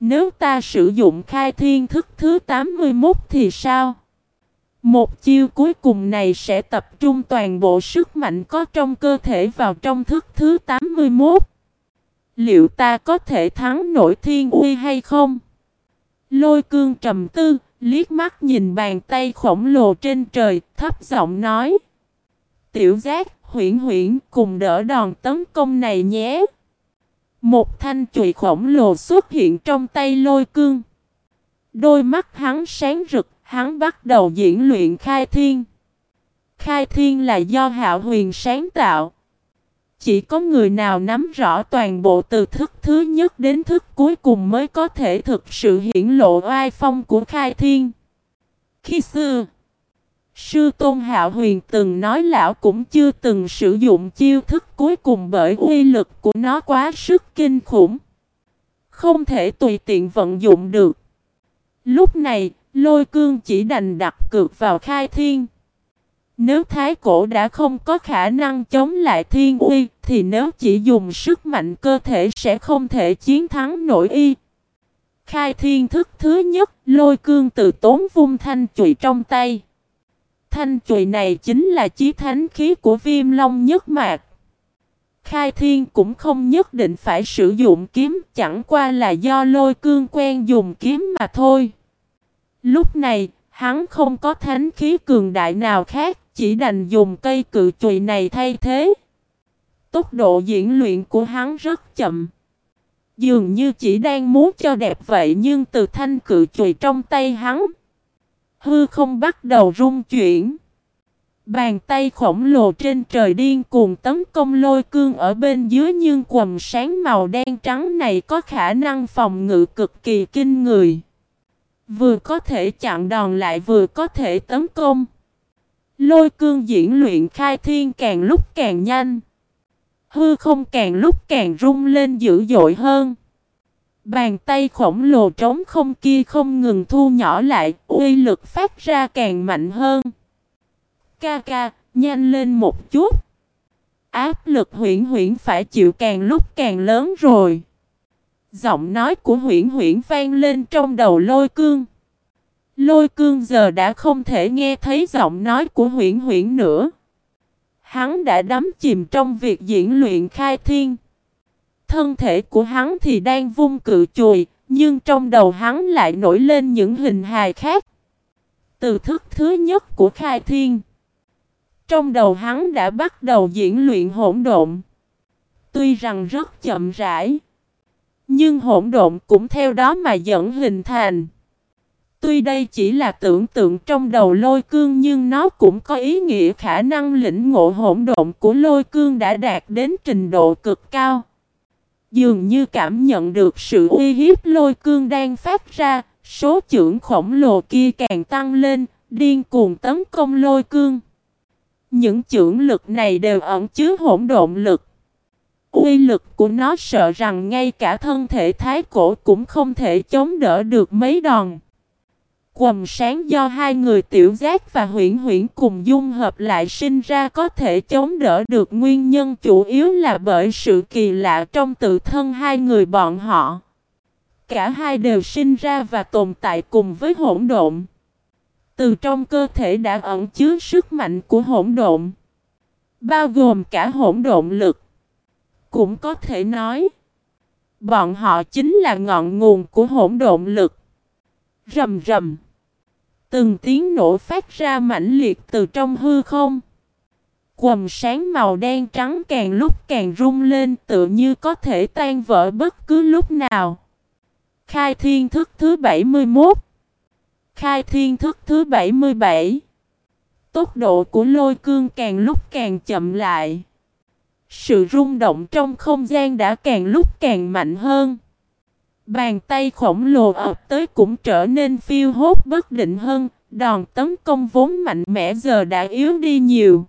Nếu ta sử dụng khai thiên thức thứ 81 thì sao? Một chiêu cuối cùng này sẽ tập trung toàn bộ sức mạnh có trong cơ thể vào trong thức thứ 81. Liệu ta có thể thắng nổi thiên uy hay không? Lôi cương trầm tư, liếc mắt nhìn bàn tay khổng lồ trên trời, thấp giọng nói. Tiểu giác, huyển huyển cùng đỡ đòn tấn công này nhé. Một thanh chùy khổng lồ xuất hiện trong tay lôi cương. Đôi mắt hắn sáng rực, hắn bắt đầu diễn luyện khai thiên. Khai thiên là do hạo huyền sáng tạo. Chỉ có người nào nắm rõ toàn bộ từ thức thứ nhất đến thức cuối cùng mới có thể thực sự hiển lộ oai phong của khai thiên. Khi xưa, Sư Tôn Hạo Huyền từng nói lão cũng chưa từng sử dụng chiêu thức cuối cùng bởi uy lực của nó quá sức kinh khủng. Không thể tùy tiện vận dụng được. Lúc này, lôi cương chỉ đành đặt cược vào khai thiên. Nếu Thái Cổ đã không có khả năng chống lại thiên uy, thì nếu chỉ dùng sức mạnh cơ thể sẽ không thể chiến thắng nổi y. Khai thiên thức thứ nhất, lôi cương từ tốn vung thanh chùy trong tay. Thanh chùy này chính là chí thánh khí của viêm long nhất mạc. Khai thiên cũng không nhất định phải sử dụng kiếm, chẳng qua là do lôi cương quen dùng kiếm mà thôi. Lúc này, hắn không có thánh khí cường đại nào khác, chỉ đành dùng cây cự chùy này thay thế. Tốc độ diễn luyện của hắn rất chậm. Dường như chỉ đang muốn cho đẹp vậy nhưng từ thanh cự chùy trong tay hắn. Hư không bắt đầu rung chuyển. Bàn tay khổng lồ trên trời điên cuồng tấn công lôi cương ở bên dưới nhưng quầm sáng màu đen trắng này có khả năng phòng ngự cực kỳ kinh người. Vừa có thể chặn đòn lại vừa có thể tấn công. Lôi cương diễn luyện khai thiên càng lúc càng nhanh. Hư không càng lúc càng rung lên dữ dội hơn. Bàn tay khổng lồ trống không kia không ngừng thu nhỏ lại, uy lực phát ra càng mạnh hơn. Ca ca, nhanh lên một chút. Áp lực huyển huyển phải chịu càng lúc càng lớn rồi. Giọng nói của huyển huyển vang lên trong đầu lôi cương. Lôi cương giờ đã không thể nghe thấy giọng nói của huyển huyển nữa. Hắn đã đắm chìm trong việc diễn luyện khai thiên. Thân thể của hắn thì đang vung cự chùi, nhưng trong đầu hắn lại nổi lên những hình hài khác. Từ thức thứ nhất của khai thiên. Trong đầu hắn đã bắt đầu diễn luyện hỗn độn. Tuy rằng rất chậm rãi, nhưng hỗn độn cũng theo đó mà dẫn hình thành. Tuy đây chỉ là tưởng tượng trong đầu lôi cương nhưng nó cũng có ý nghĩa khả năng lĩnh ngộ hỗn độn của lôi cương đã đạt đến trình độ cực cao. Dường như cảm nhận được sự uy hiếp lôi cương đang phát ra, số trưởng khổng lồ kia càng tăng lên, điên cuồng tấn công lôi cương. Những trưởng lực này đều ẩn chứa hỗn độn lực. Uy lực của nó sợ rằng ngay cả thân thể thái cổ cũng không thể chống đỡ được mấy đòn. Quầm sáng do hai người tiểu giác và huyển huyển cùng dung hợp lại sinh ra có thể chống đỡ được nguyên nhân chủ yếu là bởi sự kỳ lạ trong tự thân hai người bọn họ. Cả hai đều sinh ra và tồn tại cùng với hỗn độn. Từ trong cơ thể đã ẩn chứa sức mạnh của hỗn độn. Bao gồm cả hỗn độn lực. Cũng có thể nói. Bọn họ chính là ngọn nguồn của hỗn độn lực. Rầm rầm. Từng tiếng nổ phát ra mãnh liệt từ trong hư không. Quầm sáng màu đen trắng càng lúc càng rung lên tự như có thể tan vỡ bất cứ lúc nào. Khai thiên thức thứ 71 Khai thiên thức thứ 77 Tốc độ của lôi cương càng lúc càng chậm lại. Sự rung động trong không gian đã càng lúc càng mạnh hơn. Bàn tay khổng lồ ập tới cũng trở nên phiêu hốt bất định hơn, đòn tấn công vốn mạnh mẽ giờ đã yếu đi nhiều.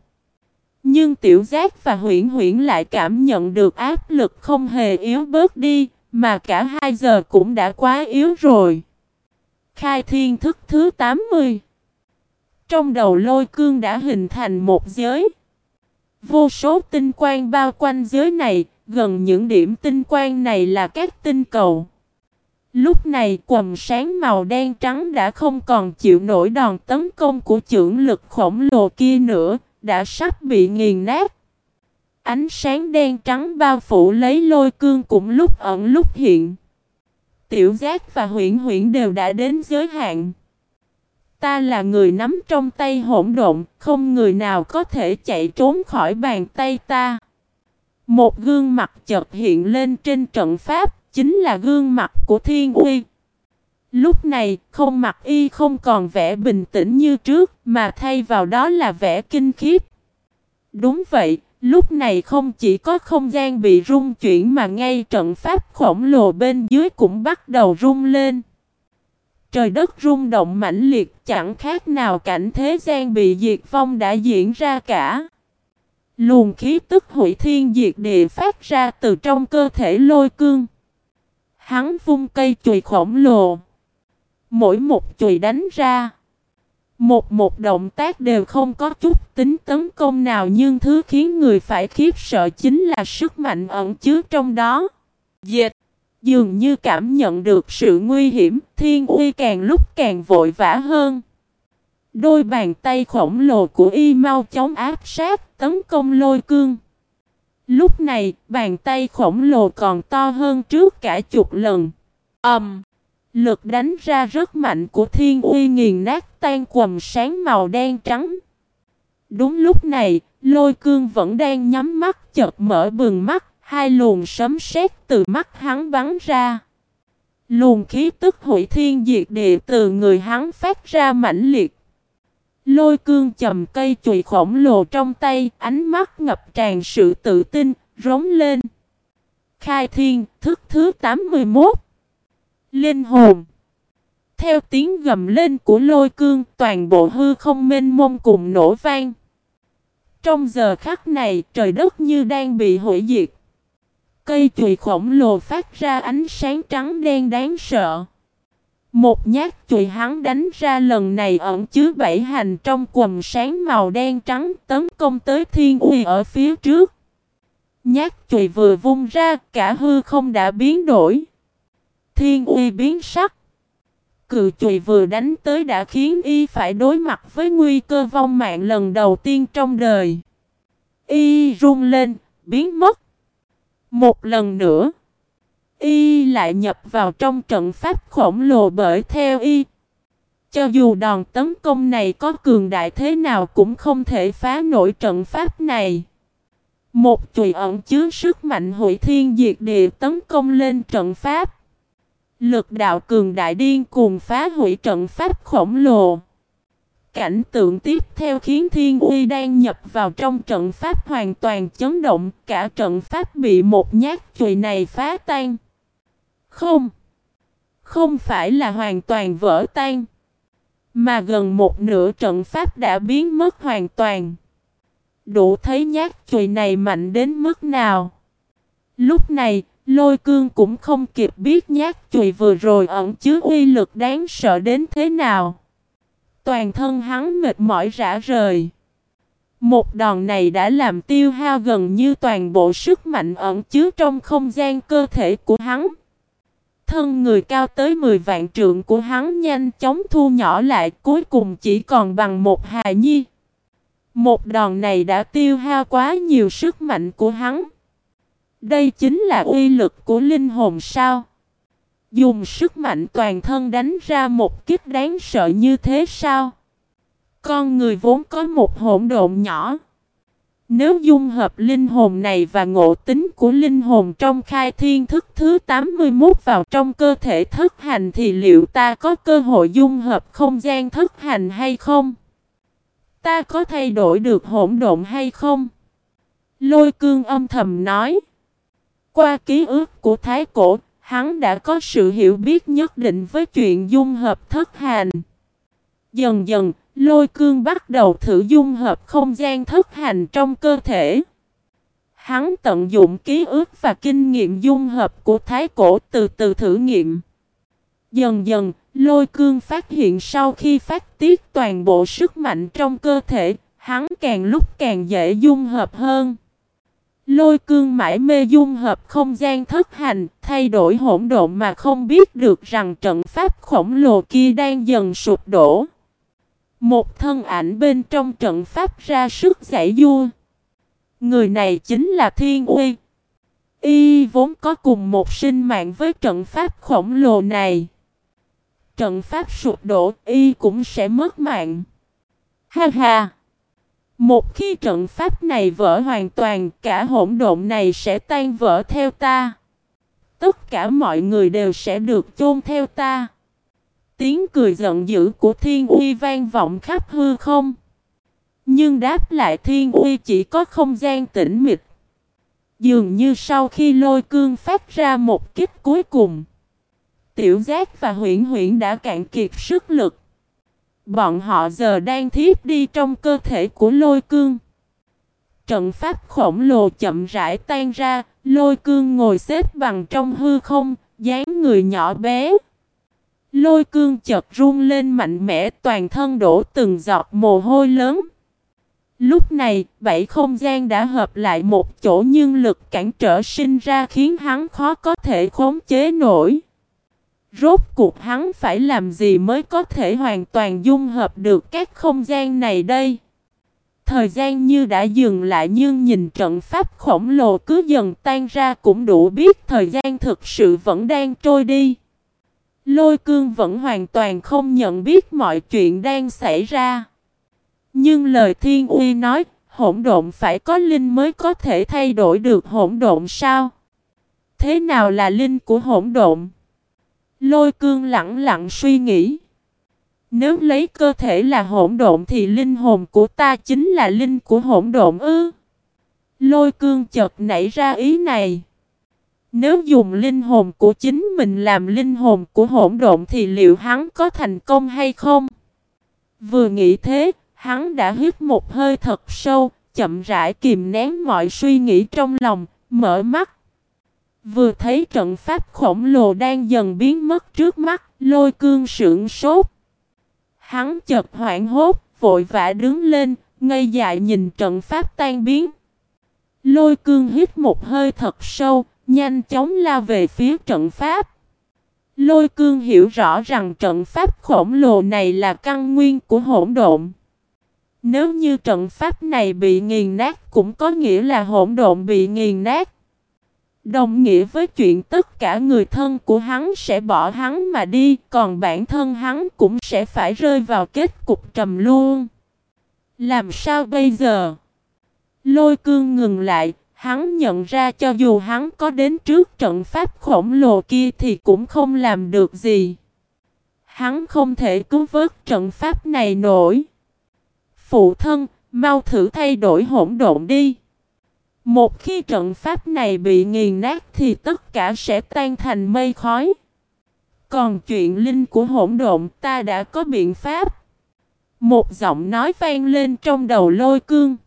Nhưng tiểu giác và huyển huyển lại cảm nhận được áp lực không hề yếu bớt đi, mà cả hai giờ cũng đã quá yếu rồi. Khai thiên thức thứ 80 Trong đầu lôi cương đã hình thành một giới. Vô số tinh quang bao quanh giới này, gần những điểm tinh quang này là các tinh cầu. Lúc này quầm sáng màu đen trắng đã không còn chịu nổi đòn tấn công của trưởng lực khổng lồ kia nữa, đã sắp bị nghiền nát. Ánh sáng đen trắng bao phủ lấy lôi cương cũng lúc ẩn lúc hiện. Tiểu giác và huyển huyển đều đã đến giới hạn. Ta là người nắm trong tay hỗn độn, không người nào có thể chạy trốn khỏi bàn tay ta. Một gương mặt chợt hiện lên trên trận pháp, chính là gương mặt của Thiên Uy. Lúc này, không mặt y không còn vẻ bình tĩnh như trước, mà thay vào đó là vẻ kinh khiếp. Đúng vậy, lúc này không chỉ có không gian bị rung chuyển mà ngay trận pháp khổng lồ bên dưới cũng bắt đầu rung lên. Trời đất rung động mãnh liệt chẳng khác nào cảnh thế gian bị diệt vong đã diễn ra cả. Luồng khí tức hủy thiên diệt địa phát ra từ trong cơ thể lôi cương. Hắn vung cây chùy khổng lồ. Mỗi một chùy đánh ra. Một một động tác đều không có chút tính tấn công nào nhưng thứ khiến người phải khiếp sợ chính là sức mạnh ẩn chứa trong đó. Dệt! Dường như cảm nhận được sự nguy hiểm, thiên uy càng lúc càng vội vã hơn. Đôi bàn tay khổng lồ của y mau chóng áp sát, tấn công lôi cương. Lúc này, bàn tay khổng lồ còn to hơn trước cả chục lần. Ầm! Um, lực đánh ra rất mạnh của thiên uy nghiền nát tan quầm sáng màu đen trắng. Đúng lúc này, lôi cương vẫn đang nhắm mắt chợt mở bừng mắt, hai luồng sấm sét từ mắt hắn bắn ra. Luồng khí tức hủy thiên diệt địa từ người hắn phát ra mãnh liệt. Lôi cương chầm cây chùy khổng lồ trong tay, ánh mắt ngập tràn sự tự tin, rống lên. Khai thiên, thức thứ 81. Linh hồn. Theo tiếng gầm lên của lôi cương, toàn bộ hư không mênh mông cùng nổ vang. Trong giờ khắc này, trời đất như đang bị hủy diệt. Cây chùy khổng lồ phát ra ánh sáng trắng đen đáng sợ. Một nhát chùy hắn đánh ra lần này ẩn chứa bảy hành trong quầm sáng màu đen trắng tấn công tới thiên uy ở phía trước. Nhát chùy vừa vung ra cả hư không đã biến đổi. Thiên uy biến sắc. Cự chùy vừa đánh tới đã khiến y phải đối mặt với nguy cơ vong mạng lần đầu tiên trong đời. Y run lên, biến mất. Một lần nữa, y lại nhập vào trong trận pháp khổng lồ bởi theo y. Cho dù đòn tấn công này có cường đại thế nào cũng không thể phá nổi trận pháp này. Một chùy ẩn chứa sức mạnh hủy thiên diệt địa tấn công lên trận pháp. Lực đạo cường đại điên cuồng phá hủy trận pháp khổng lồ. Cảnh tượng tiếp theo khiến Thiên Uy đang nhập vào trong trận pháp hoàn toàn chấn động, cả trận pháp bị một nhát chùy này phá tan. Không, không phải là hoàn toàn vỡ tan, mà gần một nửa trận pháp đã biến mất hoàn toàn. Đủ thấy nhát chùy này mạnh đến mức nào. Lúc này, lôi cương cũng không kịp biết nhát chùy vừa rồi ẩn chứa uy lực đáng sợ đến thế nào. Toàn thân hắn mệt mỏi rã rời. Một đòn này đã làm tiêu hao gần như toàn bộ sức mạnh ẩn chứa trong không gian cơ thể của hắn. Thân người cao tới 10 vạn trượng của hắn nhanh chóng thu nhỏ lại, cuối cùng chỉ còn bằng một hài nhi. Một đòn này đã tiêu hao quá nhiều sức mạnh của hắn. Đây chính là uy lực của linh hồn sao? Dùng sức mạnh toàn thân đánh ra một kích đáng sợ như thế sao? Con người vốn có một hỗn độn nhỏ. Nếu dung hợp linh hồn này và ngộ tính của linh hồn trong khai thiên thức thứ 81 vào trong cơ thể thức hành thì liệu ta có cơ hội dung hợp không gian thức hành hay không? Ta có thay đổi được hỗn độn hay không? Lôi cương âm thầm nói. Qua ký ức của Thái Cổ, hắn đã có sự hiểu biết nhất định với chuyện dung hợp thất hành. Dần dần, lôi cương bắt đầu thử dung hợp không gian thức hành trong cơ thể. Hắn tận dụng ký ức và kinh nghiệm dung hợp của Thái Cổ từ từ thử nghiệm. Dần dần, lôi cương phát hiện sau khi phát tiết toàn bộ sức mạnh trong cơ thể, hắn càng lúc càng dễ dung hợp hơn. Lôi cương mãi mê dung hợp không gian thất hành, thay đổi hỗn độn mà không biết được rằng trận pháp khổng lồ kia đang dần sụp đổ. Một thân ảnh bên trong trận pháp ra sức giải vua. Người này chính là Thiên Uy. Y vốn có cùng một sinh mạng với trận pháp khổng lồ này. Trận pháp sụp đổ Y cũng sẽ mất mạng. Ha ha! Một khi trận pháp này vỡ hoàn toàn, cả hỗn độn này sẽ tan vỡ theo ta. Tất cả mọi người đều sẽ được chôn theo ta. Tiếng cười giận dữ của thiên uy vang vọng khắp hư không. Nhưng đáp lại thiên uy chỉ có không gian tĩnh mịch. Dường như sau khi lôi cương phát ra một kích cuối cùng. Tiểu giác và huyển huyển đã cạn kiệt sức lực. Bọn họ giờ đang thiếp đi trong cơ thể của lôi cương. Trận pháp khổng lồ chậm rãi tan ra, lôi cương ngồi xếp bằng trong hư không, dáng người nhỏ bé. Lôi cương chợt run lên mạnh mẽ toàn thân đổ từng giọt mồ hôi lớn. Lúc này, bảy không gian đã hợp lại một chỗ nhưng lực cản trở sinh ra khiến hắn khó có thể khống chế nổi. Rốt cuộc hắn phải làm gì mới có thể hoàn toàn dung hợp được các không gian này đây? Thời gian như đã dừng lại nhưng nhìn trận pháp khổng lồ cứ dần tan ra cũng đủ biết thời gian thực sự vẫn đang trôi đi. Lôi cương vẫn hoàn toàn không nhận biết mọi chuyện đang xảy ra. Nhưng lời thiên uy nói, hỗn độn phải có linh mới có thể thay đổi được hỗn độn sao? Thế nào là linh của hỗn độn? Lôi cương lặng lặng suy nghĩ. Nếu lấy cơ thể là hỗn độn thì linh hồn của ta chính là linh của hỗn độn ư. Lôi cương chợt nảy ra ý này. Nếu dùng linh hồn của chính mình làm linh hồn của hỗn độn thì liệu hắn có thành công hay không? Vừa nghĩ thế, hắn đã hít một hơi thật sâu, chậm rãi kìm nén mọi suy nghĩ trong lòng, mở mắt. Vừa thấy trận pháp khổng lồ đang dần biến mất trước mắt, lôi cương sững sốt. Hắn chợt hoảng hốt, vội vã đứng lên, ngây dại nhìn trận pháp tan biến. Lôi cương hít một hơi thật sâu, nhanh chóng lao về phía trận pháp. Lôi cương hiểu rõ rằng trận pháp khổng lồ này là căn nguyên của hỗn độn. Nếu như trận pháp này bị nghiền nát cũng có nghĩa là hỗn độn bị nghiền nát. Đồng nghĩa với chuyện tất cả người thân của hắn sẽ bỏ hắn mà đi, còn bản thân hắn cũng sẽ phải rơi vào kết cục trầm luôn. Làm sao bây giờ? Lôi cương ngừng lại, hắn nhận ra cho dù hắn có đến trước trận pháp khổng lồ kia thì cũng không làm được gì. Hắn không thể cứu vớt trận pháp này nổi. Phụ thân, mau thử thay đổi hỗn độn đi. Một khi trận pháp này bị nghiền nát thì tất cả sẽ tan thành mây khói. Còn chuyện linh của hỗn độn ta đã có biện pháp. Một giọng nói vang lên trong đầu lôi cương.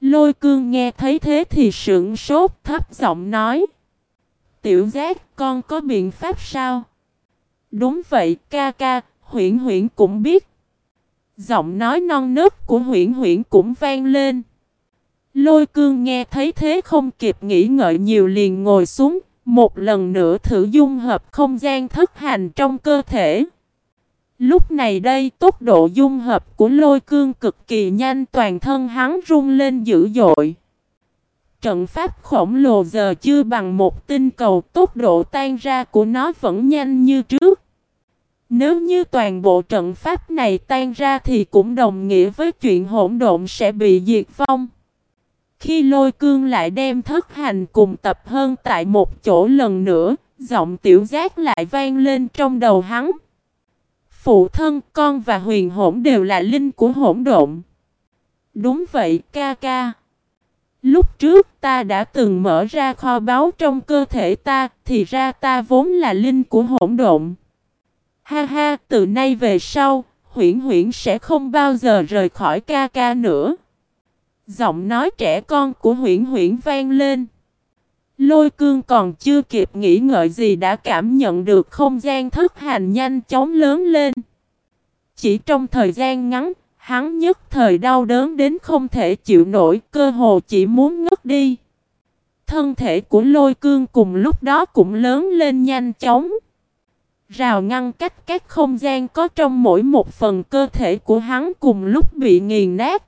Lôi cương nghe thấy thế thì sững sốt thấp giọng nói. tiểu giác, con có biện pháp sao? Đúng vậy, ca ca, huyện huyện cũng biết. Giọng nói non nớt của huyện huyện cũng vang lên. Lôi cương nghe thấy thế không kịp nghĩ ngợi nhiều liền ngồi xuống, một lần nữa thử dung hợp không gian thất hành trong cơ thể. Lúc này đây tốc độ dung hợp của lôi cương cực kỳ nhanh toàn thân hắn rung lên dữ dội. Trận pháp khổng lồ giờ chưa bằng một tinh cầu tốc độ tan ra của nó vẫn nhanh như trước. Nếu như toàn bộ trận pháp này tan ra thì cũng đồng nghĩa với chuyện hỗn độn sẽ bị diệt vong. Khi lôi cương lại đem thất hành cùng tập hơn tại một chỗ lần nữa, giọng tiểu giác lại vang lên trong đầu hắn. Phụ thân con và huyền hỗn đều là linh của hỗn độn. Đúng vậy ca ca. Lúc trước ta đã từng mở ra kho báu trong cơ thể ta, thì ra ta vốn là linh của hỗn độn. Ha ha, từ nay về sau, huyển huyển sẽ không bao giờ rời khỏi ca ca nữa. Giọng nói trẻ con của huyển huyển vang lên. Lôi cương còn chưa kịp nghĩ ngợi gì đã cảm nhận được không gian thức hành nhanh chóng lớn lên. Chỉ trong thời gian ngắn, hắn nhất thời đau đớn đến không thể chịu nổi, cơ hồ chỉ muốn ngất đi. Thân thể của lôi cương cùng lúc đó cũng lớn lên nhanh chóng. Rào ngăn cách các không gian có trong mỗi một phần cơ thể của hắn cùng lúc bị nghiền nát.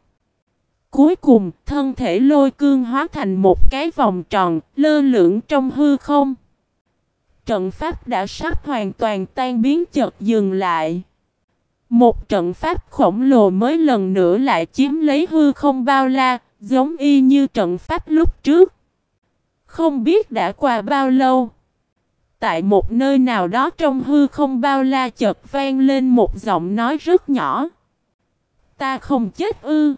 Cuối cùng, thân thể lôi cương hóa thành một cái vòng tròn, lơ lửng trong hư không. Trận pháp đã sắp hoàn toàn tan biến chợt dừng lại. Một trận pháp khổng lồ mới lần nữa lại chiếm lấy hư không bao la, giống y như trận pháp lúc trước. Không biết đã qua bao lâu. Tại một nơi nào đó trong hư không bao la chợt vang lên một giọng nói rất nhỏ. Ta không chết ư.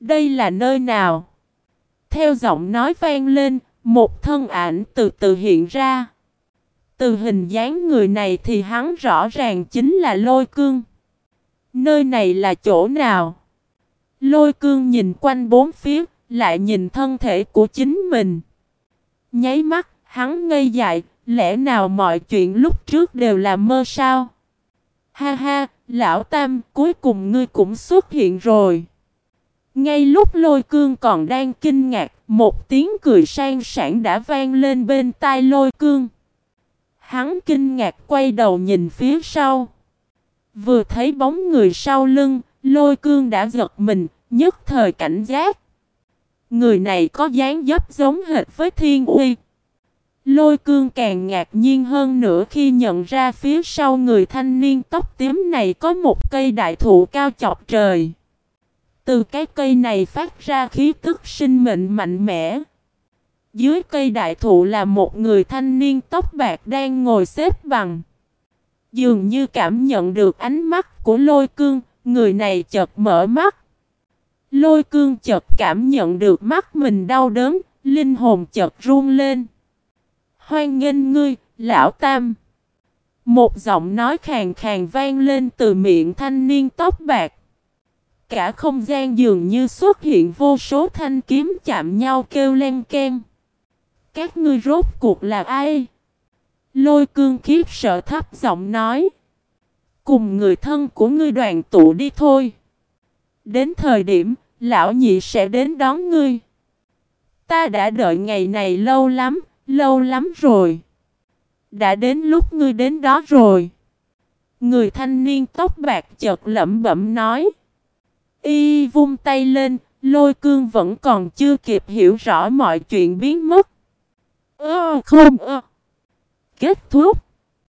Đây là nơi nào? Theo giọng nói vang lên, một thân ảnh từ từ hiện ra. Từ hình dáng người này thì hắn rõ ràng chính là lôi cương. Nơi này là chỗ nào? Lôi cương nhìn quanh bốn phía, lại nhìn thân thể của chính mình. Nháy mắt, hắn ngây dại, lẽ nào mọi chuyện lúc trước đều là mơ sao? Ha ha, lão tam, cuối cùng ngươi cũng xuất hiện rồi. Ngay lúc lôi cương còn đang kinh ngạc, một tiếng cười sang sảng đã vang lên bên tai lôi cương. Hắn kinh ngạc quay đầu nhìn phía sau. Vừa thấy bóng người sau lưng, lôi cương đã giật mình, nhất thời cảnh giác. Người này có dáng dấp giống hệt với thiên uy. Lôi cương càng ngạc nhiên hơn nữa khi nhận ra phía sau người thanh niên tóc tím này có một cây đại thụ cao chọc trời. Từ cái cây này phát ra khí tức sinh mệnh mạnh mẽ. Dưới cây đại thụ là một người thanh niên tóc bạc đang ngồi xếp bằng. Dường như cảm nhận được ánh mắt của lôi cương, người này chợt mở mắt. Lôi cương chợt cảm nhận được mắt mình đau đớn, linh hồn chợt run lên. Hoan nghênh ngươi, lão tam. Một giọng nói khàn khàn vang lên từ miệng thanh niên tóc bạc. Cả không gian dường như xuất hiện vô số thanh kiếm chạm nhau kêu len ken. Các ngươi rốt cuộc là ai? Lôi cương khiếp sợ thấp giọng nói. Cùng người thân của ngươi đoàn tụ đi thôi. Đến thời điểm, lão nhị sẽ đến đón ngươi. Ta đã đợi ngày này lâu lắm, lâu lắm rồi. Đã đến lúc ngươi đến đó rồi. Người thanh niên tóc bạc chợt lẩm bẩm nói. Y vung tay lên, lôi cương vẫn còn chưa kịp hiểu rõ mọi chuyện biến mất. Ơ không ơ. Kết thúc.